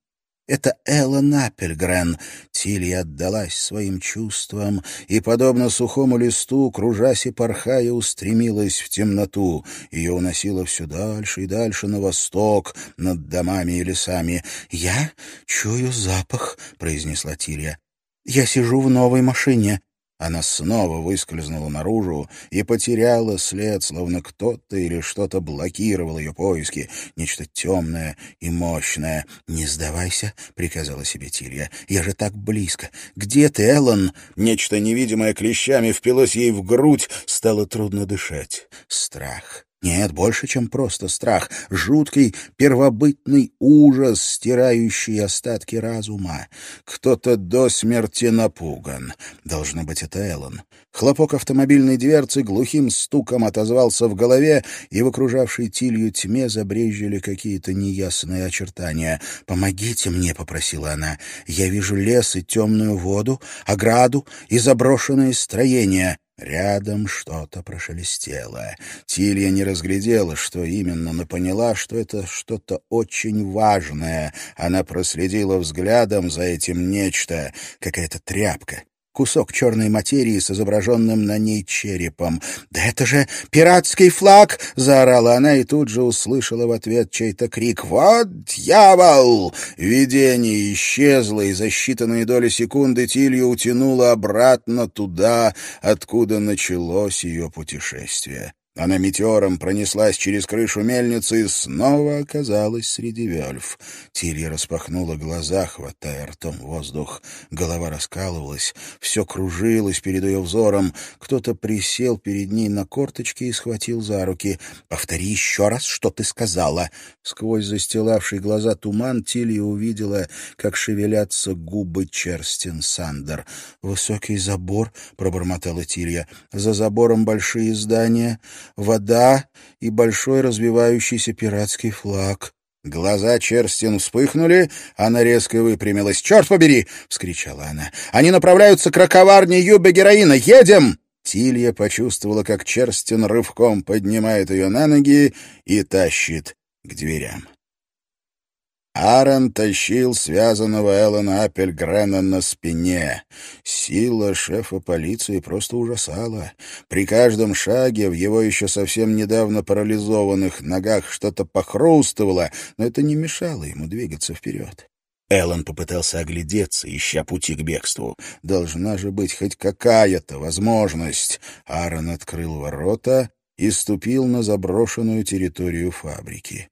[SPEAKER 2] это Эллен Аппельгрен. Тилья отдалась своим чувствам и, подобно сухому листу, кружась и порхая, устремилась в темноту. Ее уносило все дальше и дальше на восток, над домами и лесами. «Я чую запах», — произнесла Тилья. Я сижу в новой машине». Она снова выскользнула наружу и потеряла след, словно кто-то или что-то блокировал ее поиски. Нечто темное и мощное. «Не сдавайся», — приказала себе Тилья. «Я же так близко. Где ты, Эллен?» Нечто невидимое клещами впилось ей в грудь. Стало трудно дышать. Страх нет, больше, чем просто страх. Жуткий первобытный ужас, стирающий остатки разума. Кто-то до смерти напуган. Должно быть, это Эллен. Хлопок автомобильной дверцы глухим стуком отозвался в голове, и в окружавшей тилью тьме забрежили какие-то неясные очертания. «Помогите мне», — попросила она. «Я вижу лес и темную воду, ограду и заброшенные строения». Рядом что-то прошелестело. Тилья не разглядела, что именно, но поняла, что это что-то очень важное. Она проследила взглядом за этим нечто, какая-то тряпка, кусок черной материи с изображенным на ней черепом. «Да это же пиратский флаг!» — заорала она и тут же услышала в ответ чей-то крик. «Вот дьявол!» Видение исчезло, и за считанные доли секунды Тилью утянуло обратно туда, откуда началось ее путешествие. Она метеором пронеслась через крышу мельницы и снова оказалась среди вельф. Тилья распахнула глаза, хватая ртом воздух. Голова раскалывалась, все кружилось перед ее взором. Кто-то присел перед ней на корточки и схватил за руки. «Повтори еще раз, что ты сказала!» Сквозь застилавший глаза туман Тилья увидела, как шевелятся губы Черстин Сандер. «Высокий забор», — пробормотала Тилья. «За забором большие здания» вода и большой развивающийся пиратский флаг. Глаза Черстин вспыхнули, она резко выпрямилась. «Черт побери!» — вскричала она. «Они направляются к роковарне Юбе героина! Едем!» Тилья почувствовала, как Черстин рывком поднимает ее на ноги и тащит к дверям. Аарон тащил связанного Эллена Аппельгрена на спине. Сила шефа полиции просто ужасала. При каждом шаге в его еще совсем недавно парализованных ногах что-то похрустывало, но это не мешало ему двигаться вперед. Эллен попытался оглядеться, ища пути к бегству. Должна же быть хоть какая-то возможность. Аарон открыл ворота и ступил на заброшенную территорию фабрики.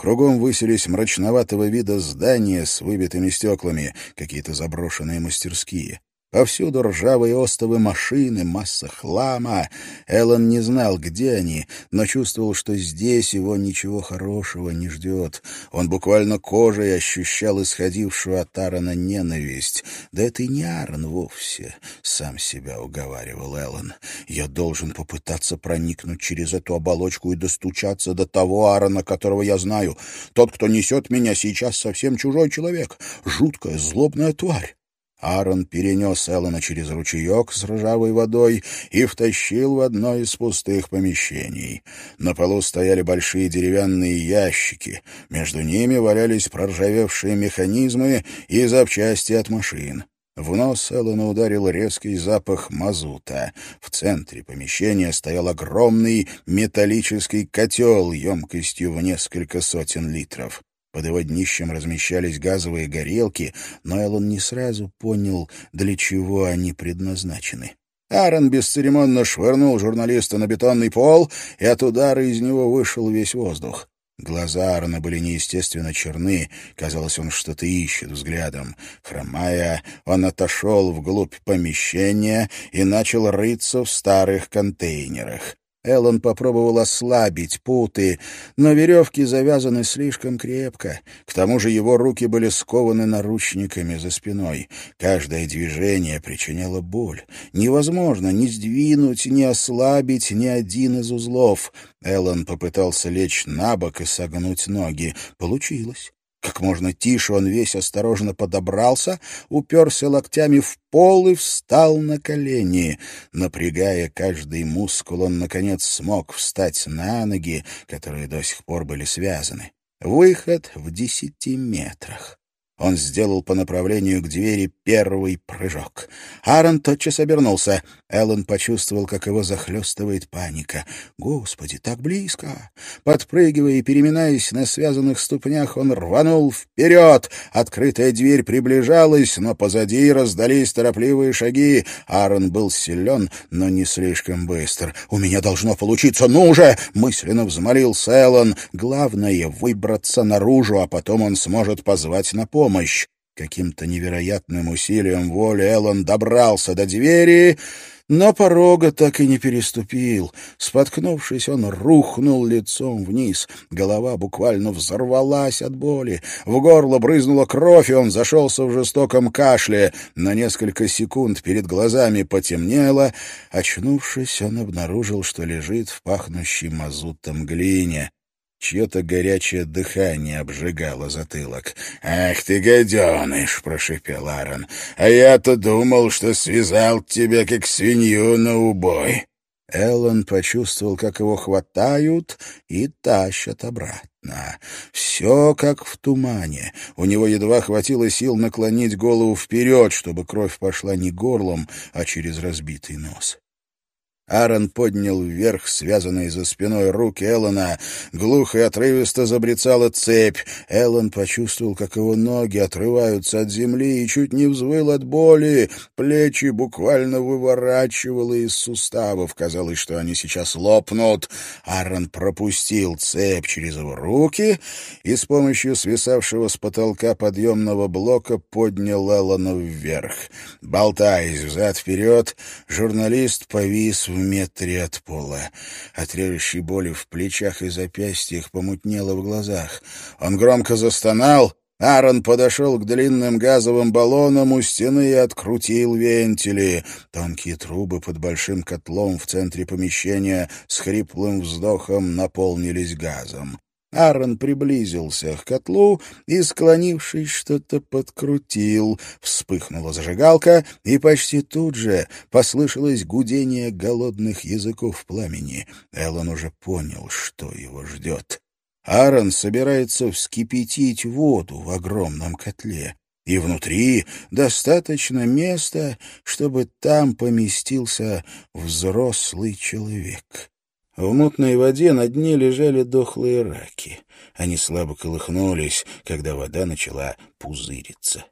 [SPEAKER 2] Кругом высились мрачноватого вида здания с выбитыми стеклами, какие-то заброшенные мастерские.
[SPEAKER 1] Повсюду ржавые остовы машины, масса хлама. Эллен не знал, где они, но чувствовал, что здесь его ничего хорошего не ждет. Он буквально кожей ощущал исходившую от Аарона ненависть. Да это и не Аарон вовсе, сам себя уговаривал Эллен. Я должен попытаться проникнуть через эту оболочку и достучаться до того Аарона, которого я знаю. Тот, кто несет меня сейчас, совсем чужой человек. Жуткая, злобная тварь. Аарон перенес Эллона через ручеек с ржавой водой и втащил в одно из пустых помещений. На полу стояли большие деревянные ящики. Между ними валялись проржавевшие механизмы и запчасти от машин. В нос Эллона ударил резкий запах мазута. В центре помещения стоял огромный металлический котел емкостью в несколько сотен литров. Под его днищем размещались газовые горелки, но Эллен не сразу понял, для чего они предназначены. Аарон бесцеремонно швырнул журналиста на бетонный пол, и от удара из него вышел весь воздух. Глаза Аарона были неестественно черны, казалось, он что-то ищет взглядом. Хромая, он отошел вглубь помещения и начал рыться в старых контейнерах. Эллен попробовал ослабить путы, но веревки завязаны слишком крепко. К тому же его руки были скованы наручниками за спиной. Каждое движение причиняло боль. Невозможно ни сдвинуть, ни ослабить ни один из узлов. Эллен попытался лечь на бок и согнуть ноги. Получилось. Как можно тише он весь осторожно подобрался, уперся локтями в пол и встал на колени. Напрягая каждый мускул, он, наконец, смог встать на ноги, которые до сих пор были связаны. Выход в десяти метрах. Он сделал по направлению к двери первый прыжок. Аарон тотчас обернулся. Эллен почувствовал, как его захлестывает паника. Господи, так близко! Подпрыгивая и переминаясь на связанных ступнях, он рванул вперед. Открытая дверь приближалась, но позади раздались торопливые шаги. Аарон был силен, но не слишком быстр. «У меня должно получиться, ну же!» — мысленно взмолился Эллен. «Главное — выбраться наружу, а потом он сможет позвать на помощь помощь. Каким-то невероятным усилием воли Эллен добрался до двери, но порога так и не переступил. Споткнувшись, он рухнул лицом вниз. Голова буквально взорвалась от боли. В горло брызнула кровь, и он зашелся в жестоком кашле. На несколько секунд перед глазами потемнело. Очнувшись, он обнаружил, что лежит в пахнущей мазутом глине. Чье-то горячее дыхание обжигало затылок. «Ах ты, гаденыш!» — прошипел Аарон. «А я-то думал, что связал тебя, как свинью на убой!» Эллен почувствовал, как его хватают и тащат обратно. Все как в тумане. У него едва хватило сил наклонить голову вперед, чтобы кровь пошла не горлом, а через разбитый нос. Аарон поднял вверх связанные за спиной руки Эллона. Глухо и отрывисто забрецала цепь. Эллон почувствовал, как его ноги отрываются от земли и чуть не взвыл от боли. Плечи буквально выворачивало из суставов. Казалось, что они сейчас лопнут. Аарон пропустил цепь через его руки и с помощью свисавшего с потолка подъемного блока поднял Эллона вверх. Болтаясь взад-вперед, журналист повис в метре от пола. От режущей боли в плечах и запястьях помутнело в глазах. Он громко застонал. Аарон подошел к длинным газовым баллонам у стены и открутил вентили. Тонкие трубы под большим котлом в центре помещения с хриплым вздохом наполнились газом. Аарон приблизился к котлу и, склонившись, что-то подкрутил. Вспыхнула зажигалка, и почти тут же послышалось гудение голодных языков пламени. Эллен уже понял, что его ждет. Аарон собирается вскипятить воду в огромном котле, и внутри достаточно места, чтобы там поместился взрослый человек. В мутной воде на дне лежали дохлые раки. Они слабо колыхнулись, когда вода начала пузыриться.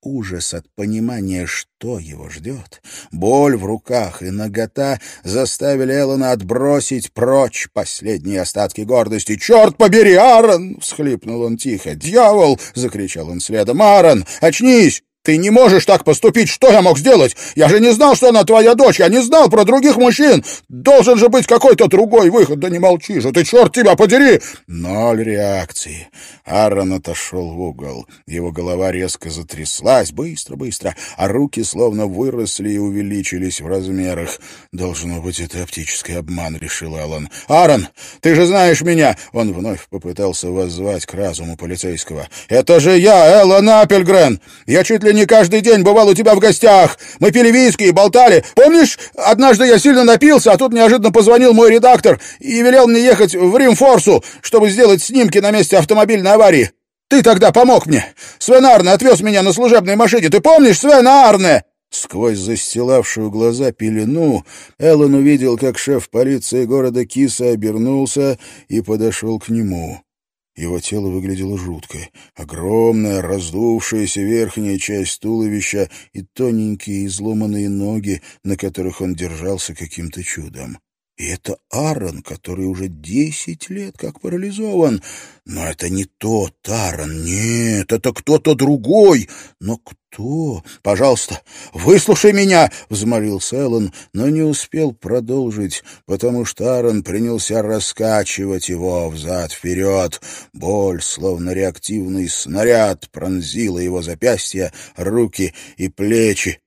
[SPEAKER 1] Ужас от понимания, что его ждет, боль в руках и нагота заставили Эллона отбросить прочь последние остатки гордости. «Черт побери, Аарон!» — всхлипнул он тихо. «Дьявол!» — закричал он следом. «Аарон, очнись!
[SPEAKER 2] Ты не можешь так поступить! Что я мог сделать? Я же не знал, что она твоя дочь! Я не знал про других мужчин! Должен же быть какой-то другой выход! Да не молчи же! Ты, черт тебя подери!» Ноль реакции. Аарон отошел в угол. Его голова резко затряслась, быстро, быстро, а руки словно выросли и увеличились в размерах. «Должно быть, это оптический обман», — решил Аллан. «Аарон, ты же знаешь меня!» Он вновь попытался воззвать к разуму полицейского. «Это же я, Эллен Аппельгрен! Я чуть ли не каждый день бывал у тебя в гостях. Мы пили виски и болтали. Помнишь, однажды я сильно напился, а тут неожиданно позвонил мой редактор и велел мне ехать в Римфорсу, чтобы сделать снимки на месте автомобильной аварии. Ты тогда помог мне. Свен Арне отвез меня на служебной машине. Ты помнишь Свен Арне?» Сквозь застилавшую глаза пелену Эллен увидел, как шеф полиции города Киса обернулся и подошел к нему. Его тело выглядело жутко. Огромная, раздувшаяся верхняя часть туловища и тоненькие изломанные ноги, на которых он держался каким-то чудом. И это Аарон, который уже десять лет как парализован. Но это не тот Аарон, нет, это кто-то другой. Но кто? Пожалуйста, выслушай меня, — взмолился Эллен, но не успел продолжить, потому что Аарон принялся раскачивать его взад-вперед. Боль, словно реактивный снаряд, пронзила его запястья, руки и плечи.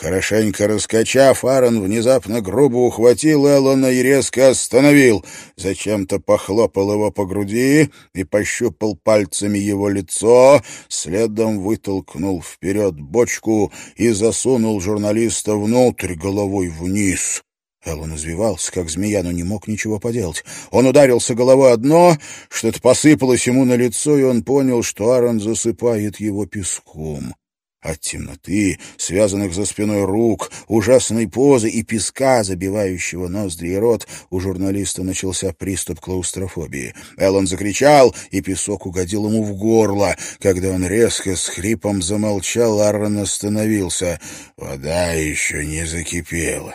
[SPEAKER 2] Хорошенько раскачав, Аарон внезапно грубо ухватил Эллона и резко остановил. Зачем-то похлопал его по груди и пощупал пальцами его лицо, следом вытолкнул вперед бочку и засунул журналиста внутрь головой вниз. Эллон извивался, как змея, но не мог ничего поделать. Он ударился головой о дно, что-то посыпалось ему на лицо, и он понял, что Аарон засыпает его песком. От темноты, связанных за спиной рук, ужасной позы и песка, забивающего ноздри и рот, у журналиста начался приступ клаустрофобии. Эллен закричал, и песок угодил ему в горло. Когда он резко с хрипом замолчал, Аррон остановился. Вода еще не закипела.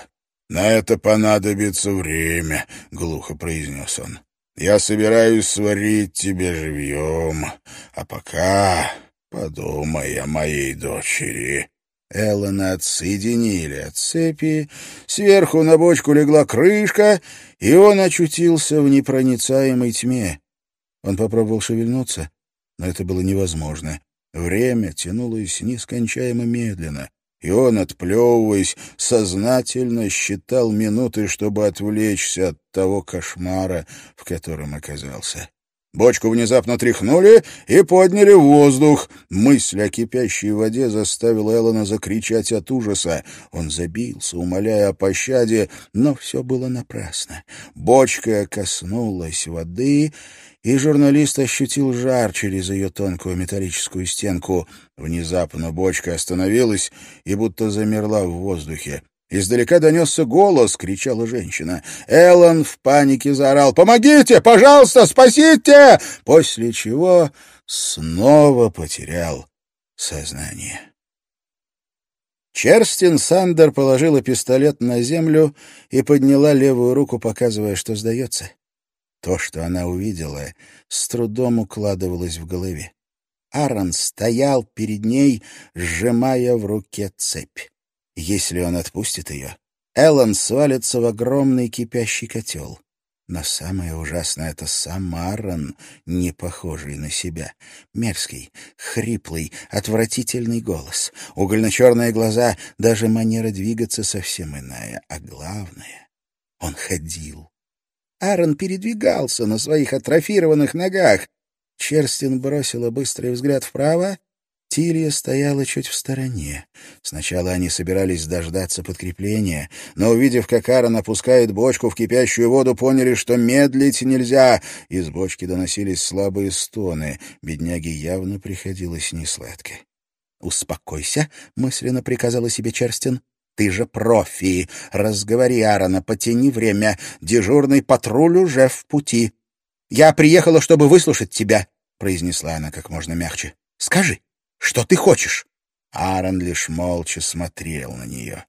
[SPEAKER 2] «На это понадобится время», — глухо произнес он. «Я собираюсь сварить тебе живьем, а пока Подумай о моей дочери. Эллена отсоединили от цепи, сверху на бочку легла крышка, и он очутился в непроницаемой тьме. Он попробовал шевельнуться, но это было невозможно. Время тянулось нескончаемо медленно, и он, отплевываясь, сознательно считал минуты, чтобы отвлечься от того кошмара, в котором оказался. Бочку внезапно тряхнули и подняли воздух. Мысль о кипящей воде заставила Эллона закричать от ужаса. Он забился, умоляя о пощаде, но все было напрасно. Бочка коснулась воды, и журналист ощутил жар через ее тонкую металлическую стенку. Внезапно бочка остановилась и будто замерла в воздухе. Издалека донесся голос, кричала женщина. Эллен в панике заорал «Помогите! Пожалуйста, спасите!» После чего снова потерял сознание. Черстин Сандер положила пистолет на землю и подняла левую руку, показывая, что сдается. То, что она увидела, с трудом укладывалось в голове. Аарон стоял перед ней, сжимая в руке цепь. Если он отпустит ее, Эллен свалится в огромный кипящий котел. Но самое ужасное — это сам Аарон, не похожий на себя. Мерзкий, хриплый, отвратительный голос, угольно-черные глаза, даже манера двигаться совсем иная. А главное — он ходил. Аарон передвигался на своих атрофированных ногах. Черстин бросила быстрый взгляд вправо Тилья стояла чуть в стороне. Сначала они собирались дождаться подкрепления, но, увидев, как Аарон опускает бочку в кипящую воду, поняли, что медлить нельзя. Из бочки доносились слабые стоны. Бедняге явно приходилось несладко. «Успокойся», — мысленно приказала себе Черстин. «Ты же профи! Разговори, Аарона, потяни время. Дежурный патруль уже в пути». «Я приехала, чтобы выслушать тебя», — произнесла она как можно мягче. «Скажи, что ты хочешь?» Аарон лишь молча смотрел на нее.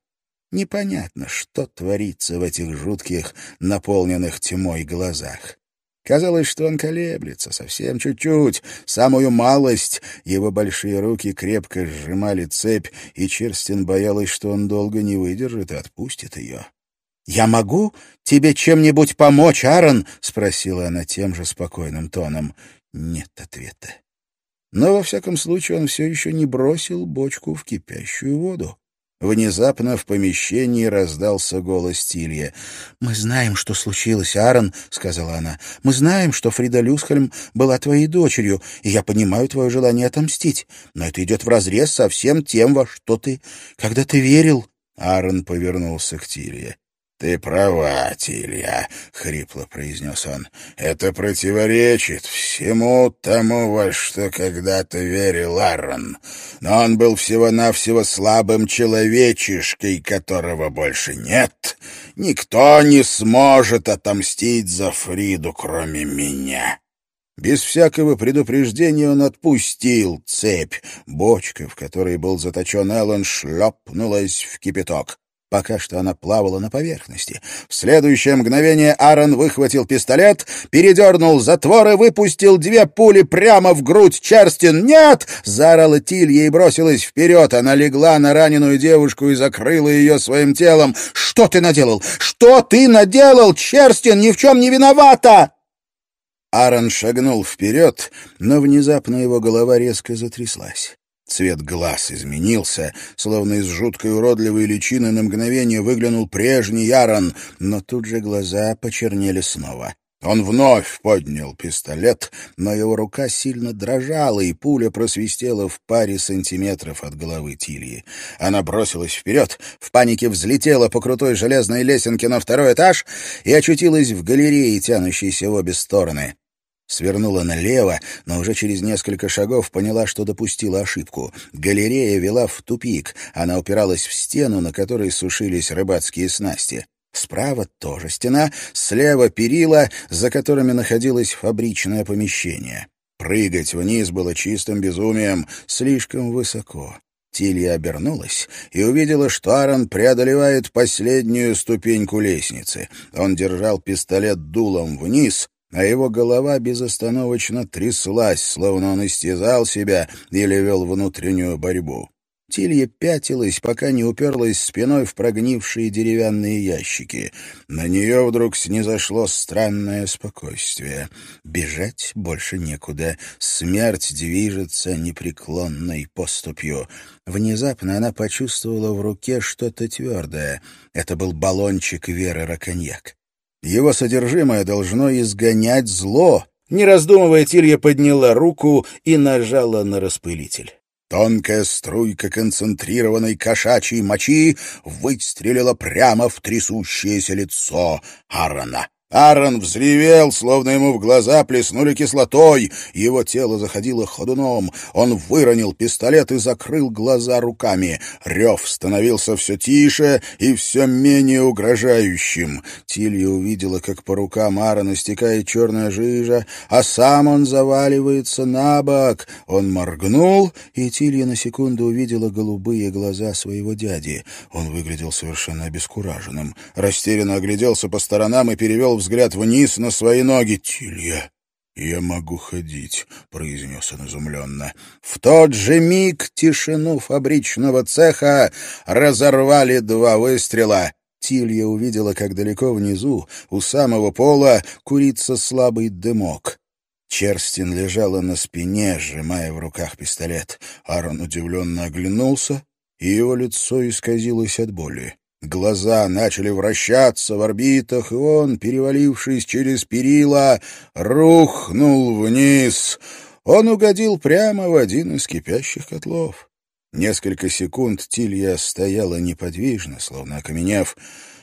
[SPEAKER 2] Непонятно, что творится в этих жутких, наполненных тьмой глазах.
[SPEAKER 1] Казалось, что он колеблется, совсем чуть-чуть, самую малость. Его большие руки крепко сжимали цепь, и Черстин боялась, что он долго не выдержит и отпустит ее. «Я могу тебе чем-нибудь помочь, Аарон?» — спросила она тем же спокойным тоном. Нет ответа. Но, во всяком случае, он все еще не бросил бочку в кипящую воду. Внезапно в помещении раздался голос Тилья. «Мы знаем, что случилось, Аарон», — сказала она. «Мы знаем, что Фрида Люсхельм была твоей дочерью, и я понимаю твое желание отомстить. Но это идет вразрез со всем тем, во что ты... Когда ты верил...» Аарон повернулся к Тилье.
[SPEAKER 2] «Ты права, Тилья», — хрипло произнес он. «Это противоречит всему тому, во что когда-то верил Аарон. Но он был всего-навсего слабым человечишкой, которого больше нет. Никто не сможет отомстить за Фриду, кроме меня».
[SPEAKER 1] Без всякого предупреждения он отпустил цепь. Бочка, в которой был заточен Эллен, шлепнулась в кипяток. Пока что она плавала на поверхности. В следующее мгновение Аарон выхватил пистолет, передернул затвор и выпустил две пули прямо в грудь Черстин. «Нет!» — заорала Тилья и бросилась вперед. Она легла на раненую девушку и закрыла ее своим телом. «Что ты наделал? Что ты наделал? Черстин ни в чем не виновата!» Аарон шагнул вперед, но внезапно его голова резко затряслась. Цвет глаз изменился, словно из жуткой уродливой личины на мгновение выглянул прежний Ярон, но тут же глаза почернели снова. Он вновь поднял пистолет, но его рука сильно дрожала, и пуля просвистела в паре сантиметров от головы Тильи. Она бросилась вперед, в панике взлетела по крутой железной лесенке на второй этаж и очутилась в галерее, тянущейся в обе стороны. Свернула налево, но уже через несколько шагов поняла, что допустила ошибку. Галерея вела в тупик. Она упиралась в стену, на которой сушились рыбацкие снасти. Справа тоже стена, слева перила, за которыми находилось фабричное помещение. Прыгать вниз было чистым безумием, слишком высоко. Тилья обернулась и увидела, что Аарон преодолевает последнюю ступеньку лестницы. Он держал пистолет дулом вниз, а его голова безостановочно тряслась, словно он истязал себя или вел внутреннюю борьбу. Тилья пятилась, пока не уперлась спиной в прогнившие деревянные ящики. На нее вдруг снизошло странное спокойствие. Бежать больше некуда. Смерть движется непреклонной поступью. Внезапно она почувствовала в руке что-то твердое. Это был баллончик Веры Раконьяк. Его содержимое должно изгонять зло. Не раздумывая, Тилья подняла руку и нажала на распылитель. Тонкая струйка концентрированной кошачьей мочи выстрелила прямо в трясущееся лицо Аарона. Аарон взревел, словно ему в глаза плеснули кислотой. Его тело заходило ходуном. Он выронил пистолет и закрыл глаза руками. Рев становился все тише и все менее угрожающим. Тилья увидела, как по рукам Аарона стекает черная жижа, а сам он заваливается на бок. Он моргнул, и Тилья на секунду увидела голубые глаза своего дяди. Он выглядел совершенно обескураженным. Растерянно огляделся по сторонам и перевел взгляд вниз на свои ноги. «Тилья, я могу ходить», — произнес он изумленно. В тот же миг тишину фабричного цеха разорвали два выстрела. Тилья увидела, как далеко внизу, у самого пола, курится слабый дымок. Черстин лежала на спине, сжимая в руках пистолет. Аарон удивленно оглянулся, и его лицо исказилось от боли. Глаза начали вращаться в орбитах, и он, перевалившись через перила, рухнул вниз. Он угодил прямо в один из кипящих котлов. Несколько секунд Тилья стояла неподвижно, словно окаменев,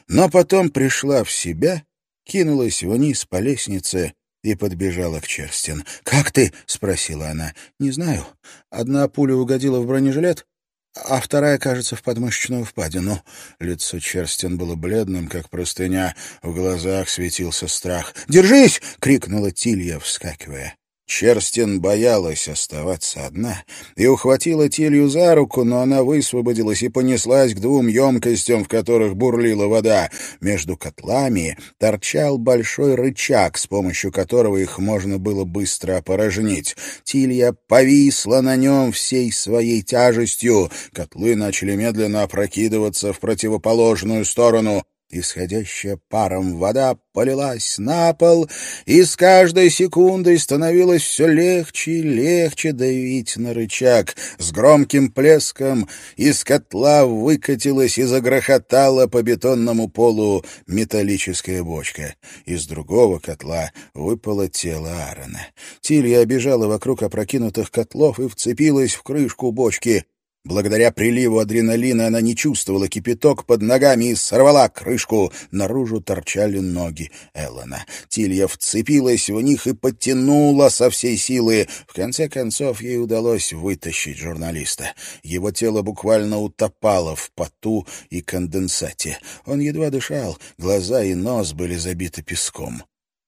[SPEAKER 1] но потом пришла в себя, кинулась вниз по лестнице и подбежала к Черстин. «Как ты?» — спросила она. «Не знаю. Одна пуля угодила в бронежилет, а вторая, кажется, в подмышечную впадину. Лицо Черстин было бледным, как простыня, в глазах светился страх. «Держись!» — крикнула Тилья, вскакивая. Черстин боялась оставаться одна и ухватила Тилью за руку, но она высвободилась и понеслась к двум емкостям, в которых бурлила вода. Между котлами торчал большой рычаг, с помощью которого их можно было быстро опорожнить. Тилья повисла на нем всей своей тяжестью. Котлы начали медленно опрокидываться в противоположную сторону. Исходящая паром вода полилась на пол, и с каждой секундой становилось все легче и легче давить на рычаг. С громким плеском из котла выкатилась и загрохотала по бетонному полу металлическая бочка. Из другого котла выпало тело Аарона. Тилья обежала вокруг опрокинутых котлов и вцепилась в крышку бочки. Благодаря приливу адреналина она не чувствовала кипяток под ногами и сорвала крышку. Наружу торчали ноги Эллона. Тилья вцепилась в них и подтянула со всей силы. В конце концов, ей удалось вытащить журналиста. Его тело буквально утопало в поту и конденсате. Он едва дышал, глаза и нос были забиты песком.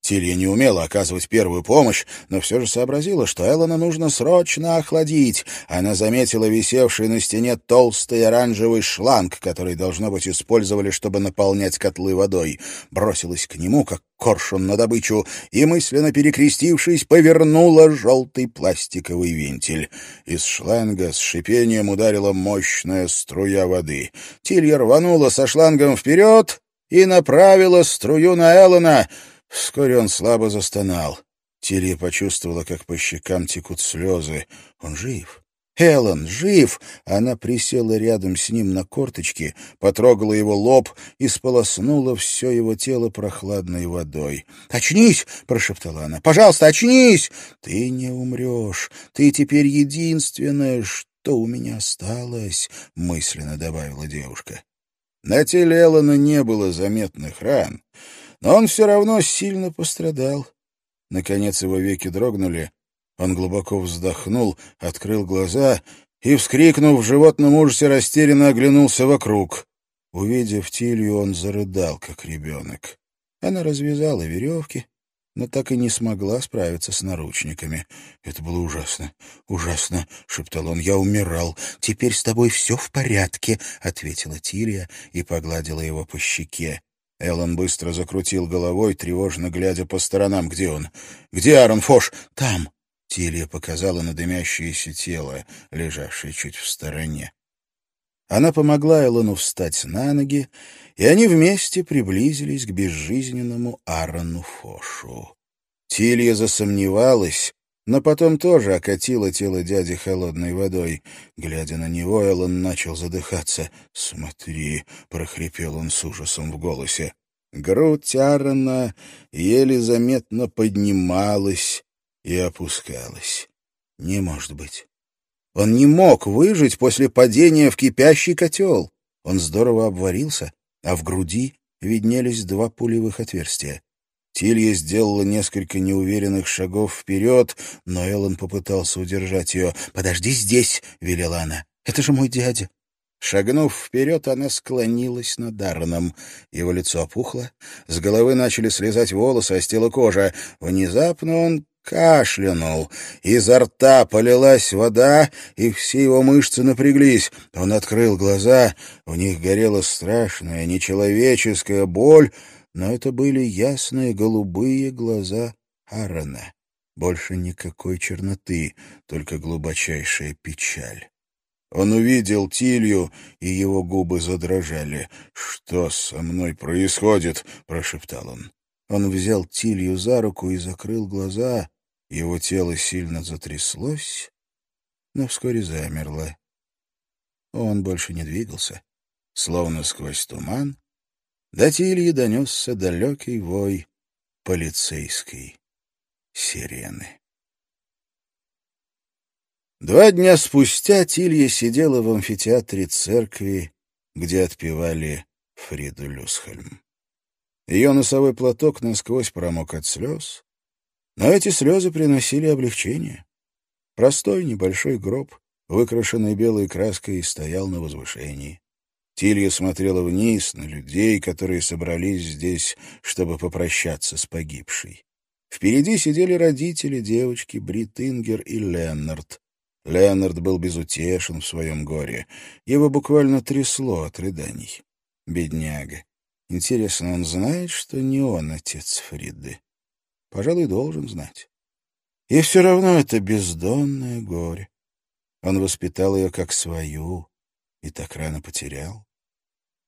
[SPEAKER 1] Тилья не умела оказывать первую помощь, но все же сообразила, что Эллона нужно срочно охладить. Она заметила висевший на стене толстый оранжевый шланг, который, должно быть, использовали, чтобы наполнять котлы водой. Бросилась к нему, как коршун на добычу, и, мысленно перекрестившись, повернула желтый пластиковый вентиль. Из шланга с шипением ударила мощная струя воды. Тилья рванула со шлангом вперед и направила струю на Эллона — Вскоре он слабо застонал. Тилья почувствовала, как по щекам текут слезы. Он жив. Хелен жив! Она присела рядом с ним на корточки, потрогала его лоб и сполоснула все его тело прохладной водой. «Очнись!» — прошептала она. «Пожалуйста, очнись! Ты не умрешь. Ты теперь единственное, что у меня осталось», — мысленно добавила девушка. На теле Эллона не было заметных ран, но он все равно сильно пострадал. Наконец его веки дрогнули. Он глубоко вздохнул, открыл глаза и, вскрикнув в животном ужасе, растерянно оглянулся вокруг. Увидев Тилью, он зарыдал, как ребенок. Она развязала веревки, но так и не смогла справиться с наручниками. «Это было ужасно, ужасно», — шептал он. «Я умирал. Теперь с тобой все в порядке», — ответила Тилья и погладила его по щеке. Эллен быстро закрутил головой, тревожно глядя по сторонам. «Где он? Где Аарон Фош?» «Там!» — Тилья показала на дымящееся тело, лежавшее чуть в стороне. Она помогла Эллену встать на ноги, и они вместе приблизились к безжизненному Аарону Фошу. Тилья засомневалась, но потом тоже окатила тело дяди холодной водой. Глядя на него, Эллен начал задыхаться. «Смотри!» — прохрипел он с ужасом в голосе. Грудь Аарона еле заметно поднималась и опускалась. Не может быть. Он не мог выжить после падения в кипящий котел. Он здорово обварился, а в груди виднелись два пулевых отверстия. Тилья сделала несколько неуверенных шагов вперед, но Эллен попытался удержать ее. «Подожди здесь», — велела она. «Это же мой дядя». Шагнув вперед, она склонилась над Дарреном. Его лицо опухло, с головы начали слезать волосы, остела кожа. Внезапно он кашлянул. Изо рта полилась вода, и все его мышцы напряглись. Он открыл глаза, в них горела страшная, нечеловеческая боль, но это были ясные голубые глаза Аарона. Больше никакой черноты, только глубочайшая печаль. Он увидел Тилью, и его губы задрожали. «Что со мной происходит?» — прошептал он. Он взял Тилью за руку и закрыл глаза. Его тело сильно затряслось, но вскоре замерло. Он больше не двигался. Словно сквозь туман до Тильи донесся далекий вой полицейской сирены. Два дня спустя Тилья сидела в амфитеатре церкви, где отпевали Фриду Люсхельм. Ее носовой платок насквозь промок от слез, но эти слезы приносили облегчение. Простой небольшой гроб, выкрашенный белой краской, стоял на возвышении. Тилья смотрела вниз на людей, которые собрались здесь, чтобы попрощаться с погибшей. Впереди сидели родители девочки Брит Ингер и Леннард. Леннард был безутешен в своем горе. Его буквально трясло от рыданий. Бедняга. Интересно, он знает, что не он отец Фриды? Пожалуй, должен знать. И все равно это бездонное горе. Он воспитал ее как свою и так рано потерял.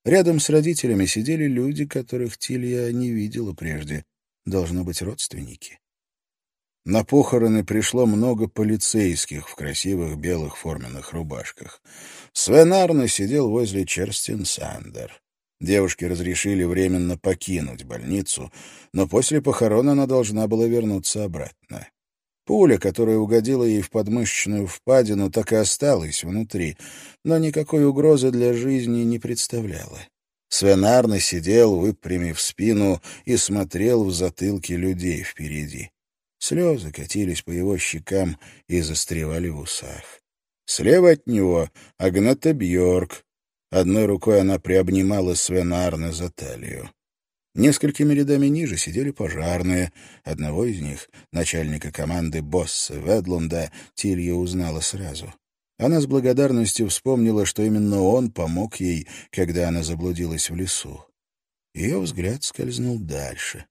[SPEAKER 1] Рядом с родителями сидели люди, которых Тилья не видела прежде. Должно быть, родственники. На похороны пришло много полицейских в красивых белых форменных рубашках. Свен Арне сидел возле Черстин Сандер. Девушке разрешили временно покинуть больницу, но после похорон она должна была вернуться обратно. Пуля, которая угодила ей в подмышечную впадину, так и осталась внутри, но никакой угрозы для жизни не представляла. Свен Арне сидел, выпрямив спину, и смотрел в затылки людей впереди. Слезы катились по его щекам и застревали в усах. Слева от него Агната Бьорк. Одной рукой она приобнимала Свена Арне за талию. Несколькими рядами ниже сидели пожарные. Одного из них, начальника команды Босса Ведлунда, Тилья узнала сразу. Она с благодарностью вспомнила, что именно он помог ей, когда она заблудилась в лесу. Ее взгляд скользнул дальше.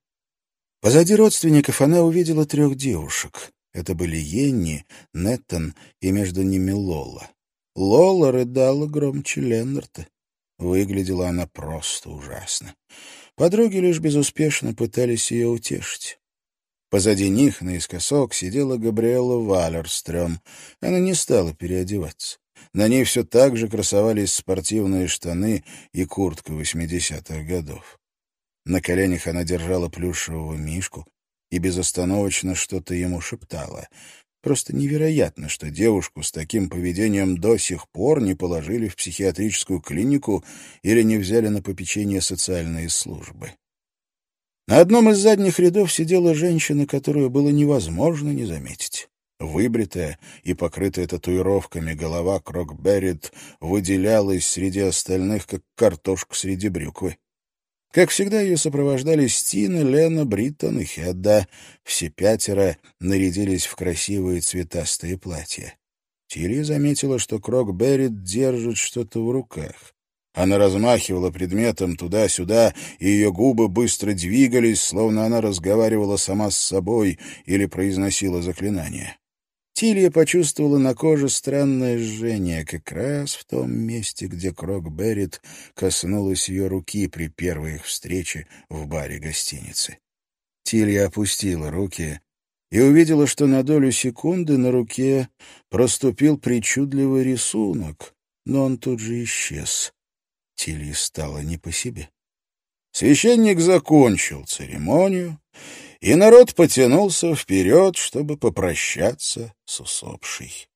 [SPEAKER 1] Позади родственников она увидела трех девушек. Это были Йенни, Неттон и между ними Лола. Лола рыдала громче Леннарта. Выглядела она просто ужасно. Подруги лишь безуспешно пытались ее утешить. Позади них, наискосок, сидела Габриэла Валерстрём. Она не стала переодеваться. На ней все так же красовались спортивные штаны и куртка восьмидесятых годов. На коленях она держала плюшевого мишку и безостановочно что-то ему шептала. Просто невероятно, что девушку с таким поведением до сих пор не положили в психиатрическую клинику или не взяли на попечение социальные службы. На одном из задних рядов сидела женщина, которую было невозможно не заметить. Выбритая и покрытая татуировками голова Крокберрит выделялась среди остальных, как картошка среди брюквы. Как всегда, ее сопровождали Стина, Лена, Бриттон и Хедда. Все пятеро нарядились в красивые цветастые платья. Тилли заметила, что Крок Беррит держит что-то в руках. Она размахивала предметом туда-сюда, и ее губы быстро двигались, словно она разговаривала сама с собой или произносила заклинание. Тилья почувствовала на коже странное жжение, как раз в том месте, где Крок Беррит коснулась ее руки при первой их встрече в баре гостиницы. Тилья опустила руки и увидела, что на долю секунды на руке проступил причудливый рисунок, но он тут же исчез. Тилье стало не по себе. Священник закончил церемонию, и народ потянулся вперед, чтобы попрощаться с усопшей.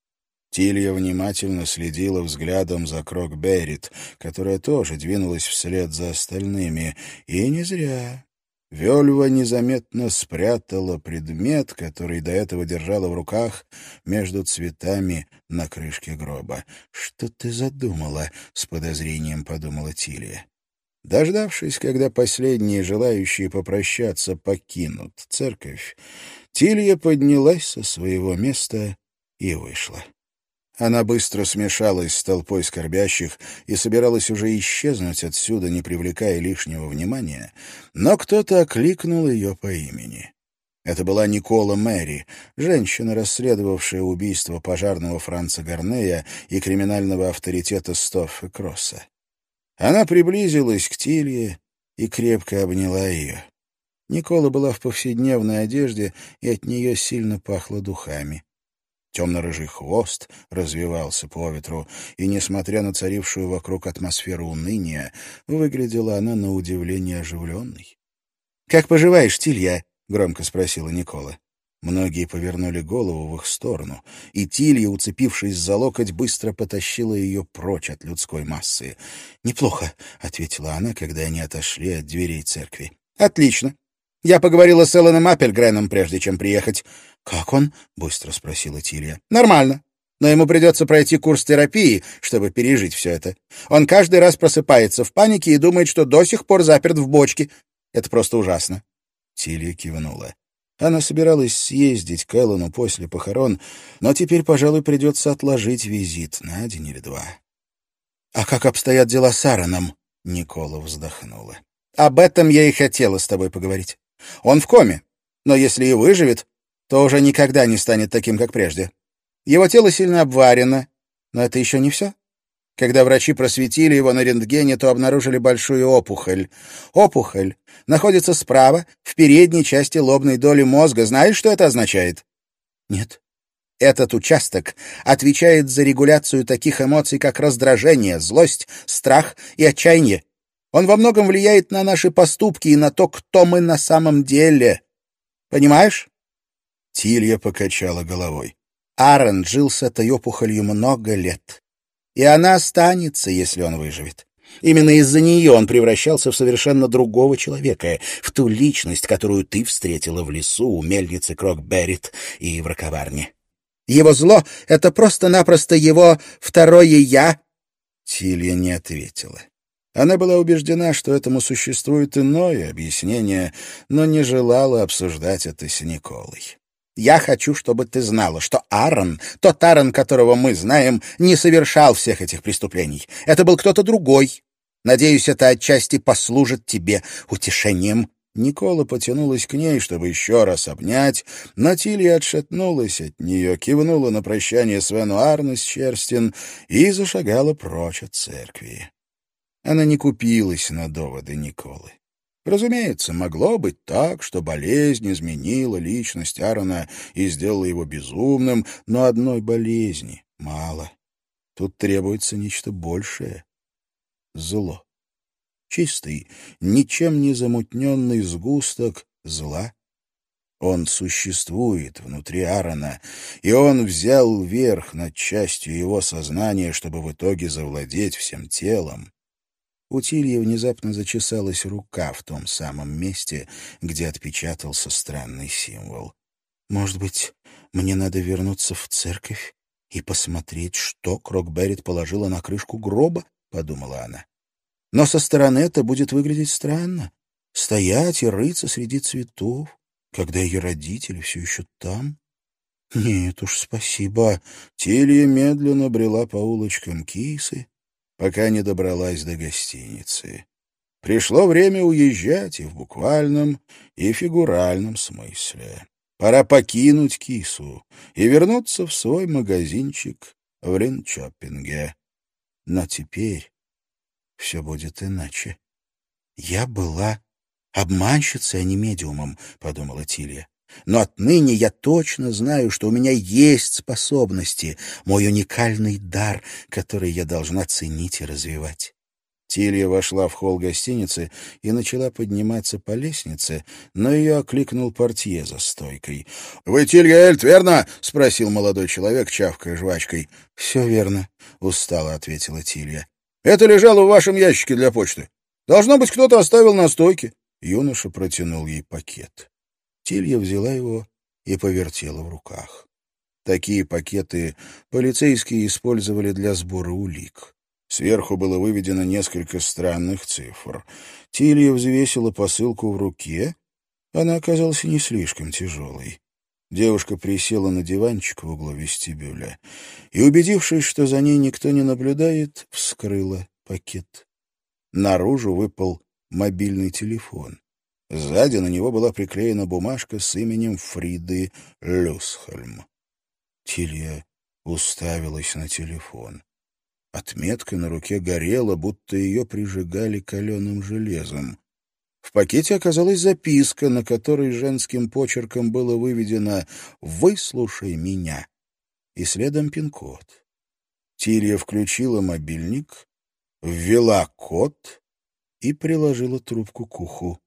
[SPEAKER 1] Тилья внимательно следила взглядом за Крокберрит, которая тоже двинулась вслед за остальными, и не зря. Вельва незаметно спрятала предмет, который до этого держала в руках между цветами на крышке гроба. «Что ты задумала?» — с подозрением подумала Тилья. Дождавшись, когда последние желающие попрощаться покинут церковь, Тилья поднялась со своего места и вышла. Она быстро смешалась с толпой скорбящих и собиралась уже исчезнуть отсюда, не привлекая лишнего внимания, но кто-то окликнул ее по имени. Это была Никола Мэри, женщина, расследовавшая убийство пожарного Франца Гарнея и криминального авторитета Стоффа Кросса. Она приблизилась к Тилье и крепко обняла ее. Никола была в повседневной одежде, и от нее сильно пахло духами. Темно-рыжий хвост развивался по ветру, и, несмотря на царившую вокруг атмосферу уныния, выглядела она на удивление оживленной. — Как поживаешь, Тилья? — громко спросила Никола. Многие повернули голову в их сторону, и Тилья, уцепившись за локоть, быстро потащила ее прочь от людской массы. «Неплохо», — ответила она, когда они отошли от дверей церкви. «Отлично. Я поговорила с Элленом Аппельгреном, прежде чем приехать». «Как он?» — быстро спросила Тилья. «Нормально. Но ему придется пройти курс терапии, чтобы пережить все это. Он каждый раз просыпается в панике и думает, что до сих пор заперт в бочке. Это просто ужасно». Тилья кивнула. Она собиралась съездить к Эллону после похорон, но теперь, пожалуй, придется отложить визит на день или два. «А как обстоят дела с Аароном?» — Никола вздохнула. «Об этом я и хотела с тобой поговорить. Он в коме, но если и выживет, то уже никогда не станет таким, как прежде. Его тело сильно обварено, но это еще не все. Когда врачи просветили его на рентгене, то обнаружили большую опухоль. Опухоль находится справа, в передней части лобной доли мозга. Знаешь, что это означает? Нет. Этот участок отвечает за регуляцию таких эмоций, как раздражение, злость, страх и отчаяние. Он во многом влияет на наши поступки и на то, кто мы на самом деле. Понимаешь? Тилья покачала головой. Аарон жил с этой опухолью много лет и она останется, если он выживет. Именно из-за нее он превращался в совершенно другого человека, в ту личность, которую ты встретила в лесу у мельницы Крокберрит и в роковарне. Его зло — это просто-напросто его второе «я». Тилья не ответила. Она была убеждена, что этому существует иное объяснение, но не желала обсуждать это с Николой. Я хочу, чтобы ты знала, что Аарон, тот Аарон, которого мы знаем, не совершал всех этих преступлений. Это был кто-то другой. Надеюсь, это отчасти послужит тебе утешением». Никола потянулась к ней, чтобы еще раз обнять, но Тилья отшатнулась от нее, кивнула на прощание Свену Арнес Черстин и зашагала прочь от церкви. Она не купилась на доводы Николы. Разумеется, могло быть так, что болезнь изменила личность Аарона и сделала его безумным, но одной болезни мало. Тут требуется нечто большее — зло. Чистый, ничем не замутненный сгусток зла. Он существует внутри Аарона, и он взял верх над частью его сознания, чтобы в итоге завладеть всем телом. У Тильи внезапно зачесалась рука в том самом месте, где отпечатался странный символ. «Может быть, мне надо вернуться в церковь и посмотреть, что Крокберрит положила на крышку гроба?» — подумала она. «Но со стороны это будет выглядеть странно. Стоять и рыться среди цветов, когда ее родители все еще там». «Нет уж, спасибо». Тилья медленно брела по улочкам Кисы, пока не добралась до гостиницы. Пришло время уезжать и в буквальном, и фигуральном смысле. Пора покинуть кису и вернуться в свой магазинчик в Линчоппинге. Но теперь все будет иначе. «Я была обманщицей, а не медиумом», — подумала Тилья. Но отныне я точно знаю, что у меня есть способности, мой уникальный дар, который я должна ценить и развивать. Тилья вошла в холл гостиницы и начала подниматься по лестнице, но ее окликнул портье за стойкой. — Вы Тилья Эльт, верно? — спросил молодой человек, чавкая жвачкой. — Все верно, — устало ответила Тилья. — Это лежало в вашем ящике для почты. Должно быть, кто-то оставил на стойке. Юноша протянул ей пакет. Тилья взяла его и повертела в руках. Такие пакеты полицейские использовали для сбора улик. Сверху было выведено несколько странных цифр. Тилья взвесила посылку в руке. Она оказалась не слишком тяжелой. Девушка присела на диванчик в углу вестибюля и, убедившись, что за ней никто не наблюдает, вскрыла пакет. Наружу выпал мобильный телефон. Сзади на него была приклеена бумажка с именем Фриды Люсхольм. Тилья уставилась на телефон. Отметка на руке горела, будто ее прижигали каленым железом. В пакете оказалась записка, на которой женским почерком было выведено «Выслушай меня» и следом пин-код. Тилья включила мобильник, ввела код и приложила трубку к уху.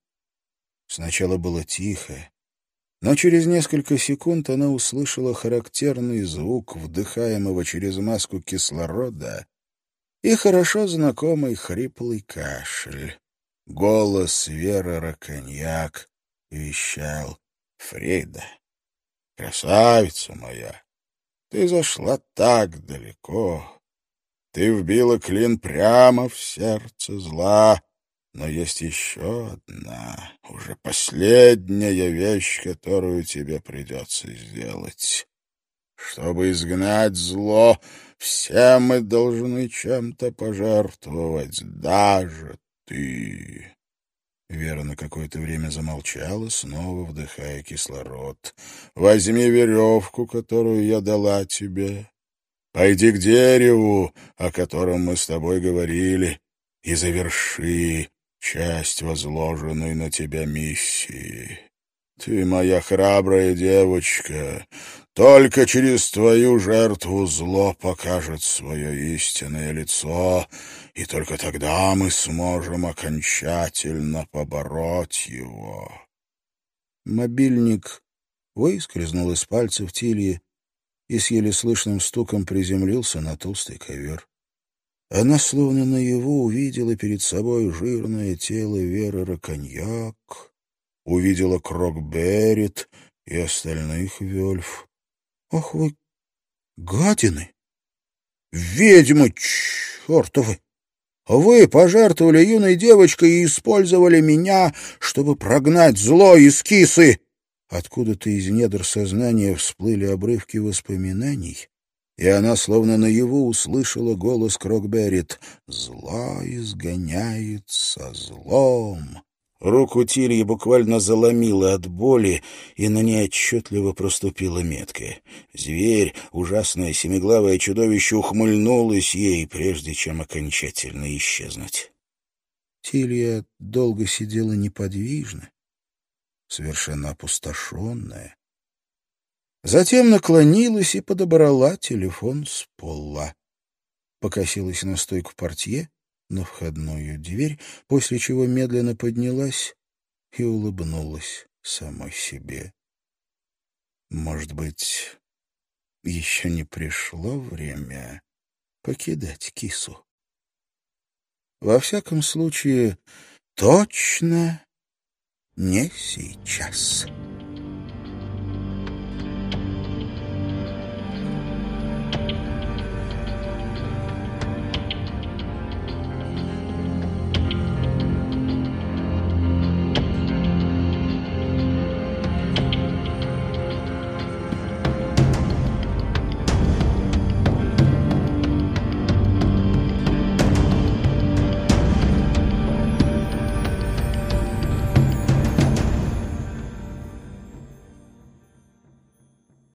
[SPEAKER 1] Сначала было тихо, но через несколько секунд она услышала характерный звук вдыхаемого через маску кислорода и хорошо знакомый хриплый кашель. Голос Веры Раконьяк вещал. «Фрида, красавица моя, ты зашла так далеко. Ты вбила клин прямо в сердце зла. Но есть еще одна, уже последняя вещь, которую тебе придется сделать. Чтобы изгнать зло, все мы должны чем-то пожертвовать, даже ты. Вера на какое-то время замолчала, снова вдыхая кислород. «Возьми веревку, которую я дала тебе. Пойди к дереву, о котором мы с тобой говорили, и заверши часть возложенной на тебя миссии. Ты моя храбрая девочка. Только через твою жертву зло покажет свое истинное лицо, и только тогда мы сможем окончательно побороть его.
[SPEAKER 2] Мобильник выскользнул из пальцев Тильи и с еле слышным стуком приземлился на толстый ковер. Она словно наяву увидела перед собой жирное тело Веры Раконьяк, увидела Крокберрит и остальных вельф. «Ох вы, гадины! Ведьмы чертовы! Вы пожертвовали юной девочкой и использовали меня, чтобы прогнать зло из кисы!» Откуда-то из недр сознания всплыли обрывки воспоминаний, и она словно наяву услышала голос Крокберрит «Зла изгоняется злом». Руку Тильи буквально заломило от боли, и на ней отчетливо проступила метка. Зверь, ужасное семиглавое чудовище, ухмыльнулось ей, прежде чем окончательно исчезнуть. Тилья долго сидела неподвижно, совершенно опустошенная, Затем наклонилась и подобрала телефон с пола. Покосилась на стойку портье, на входную дверь, после чего медленно поднялась и улыбнулась самой себе. Может быть, еще не пришло время покидать кису? Во всяком случае, точно не сейчас.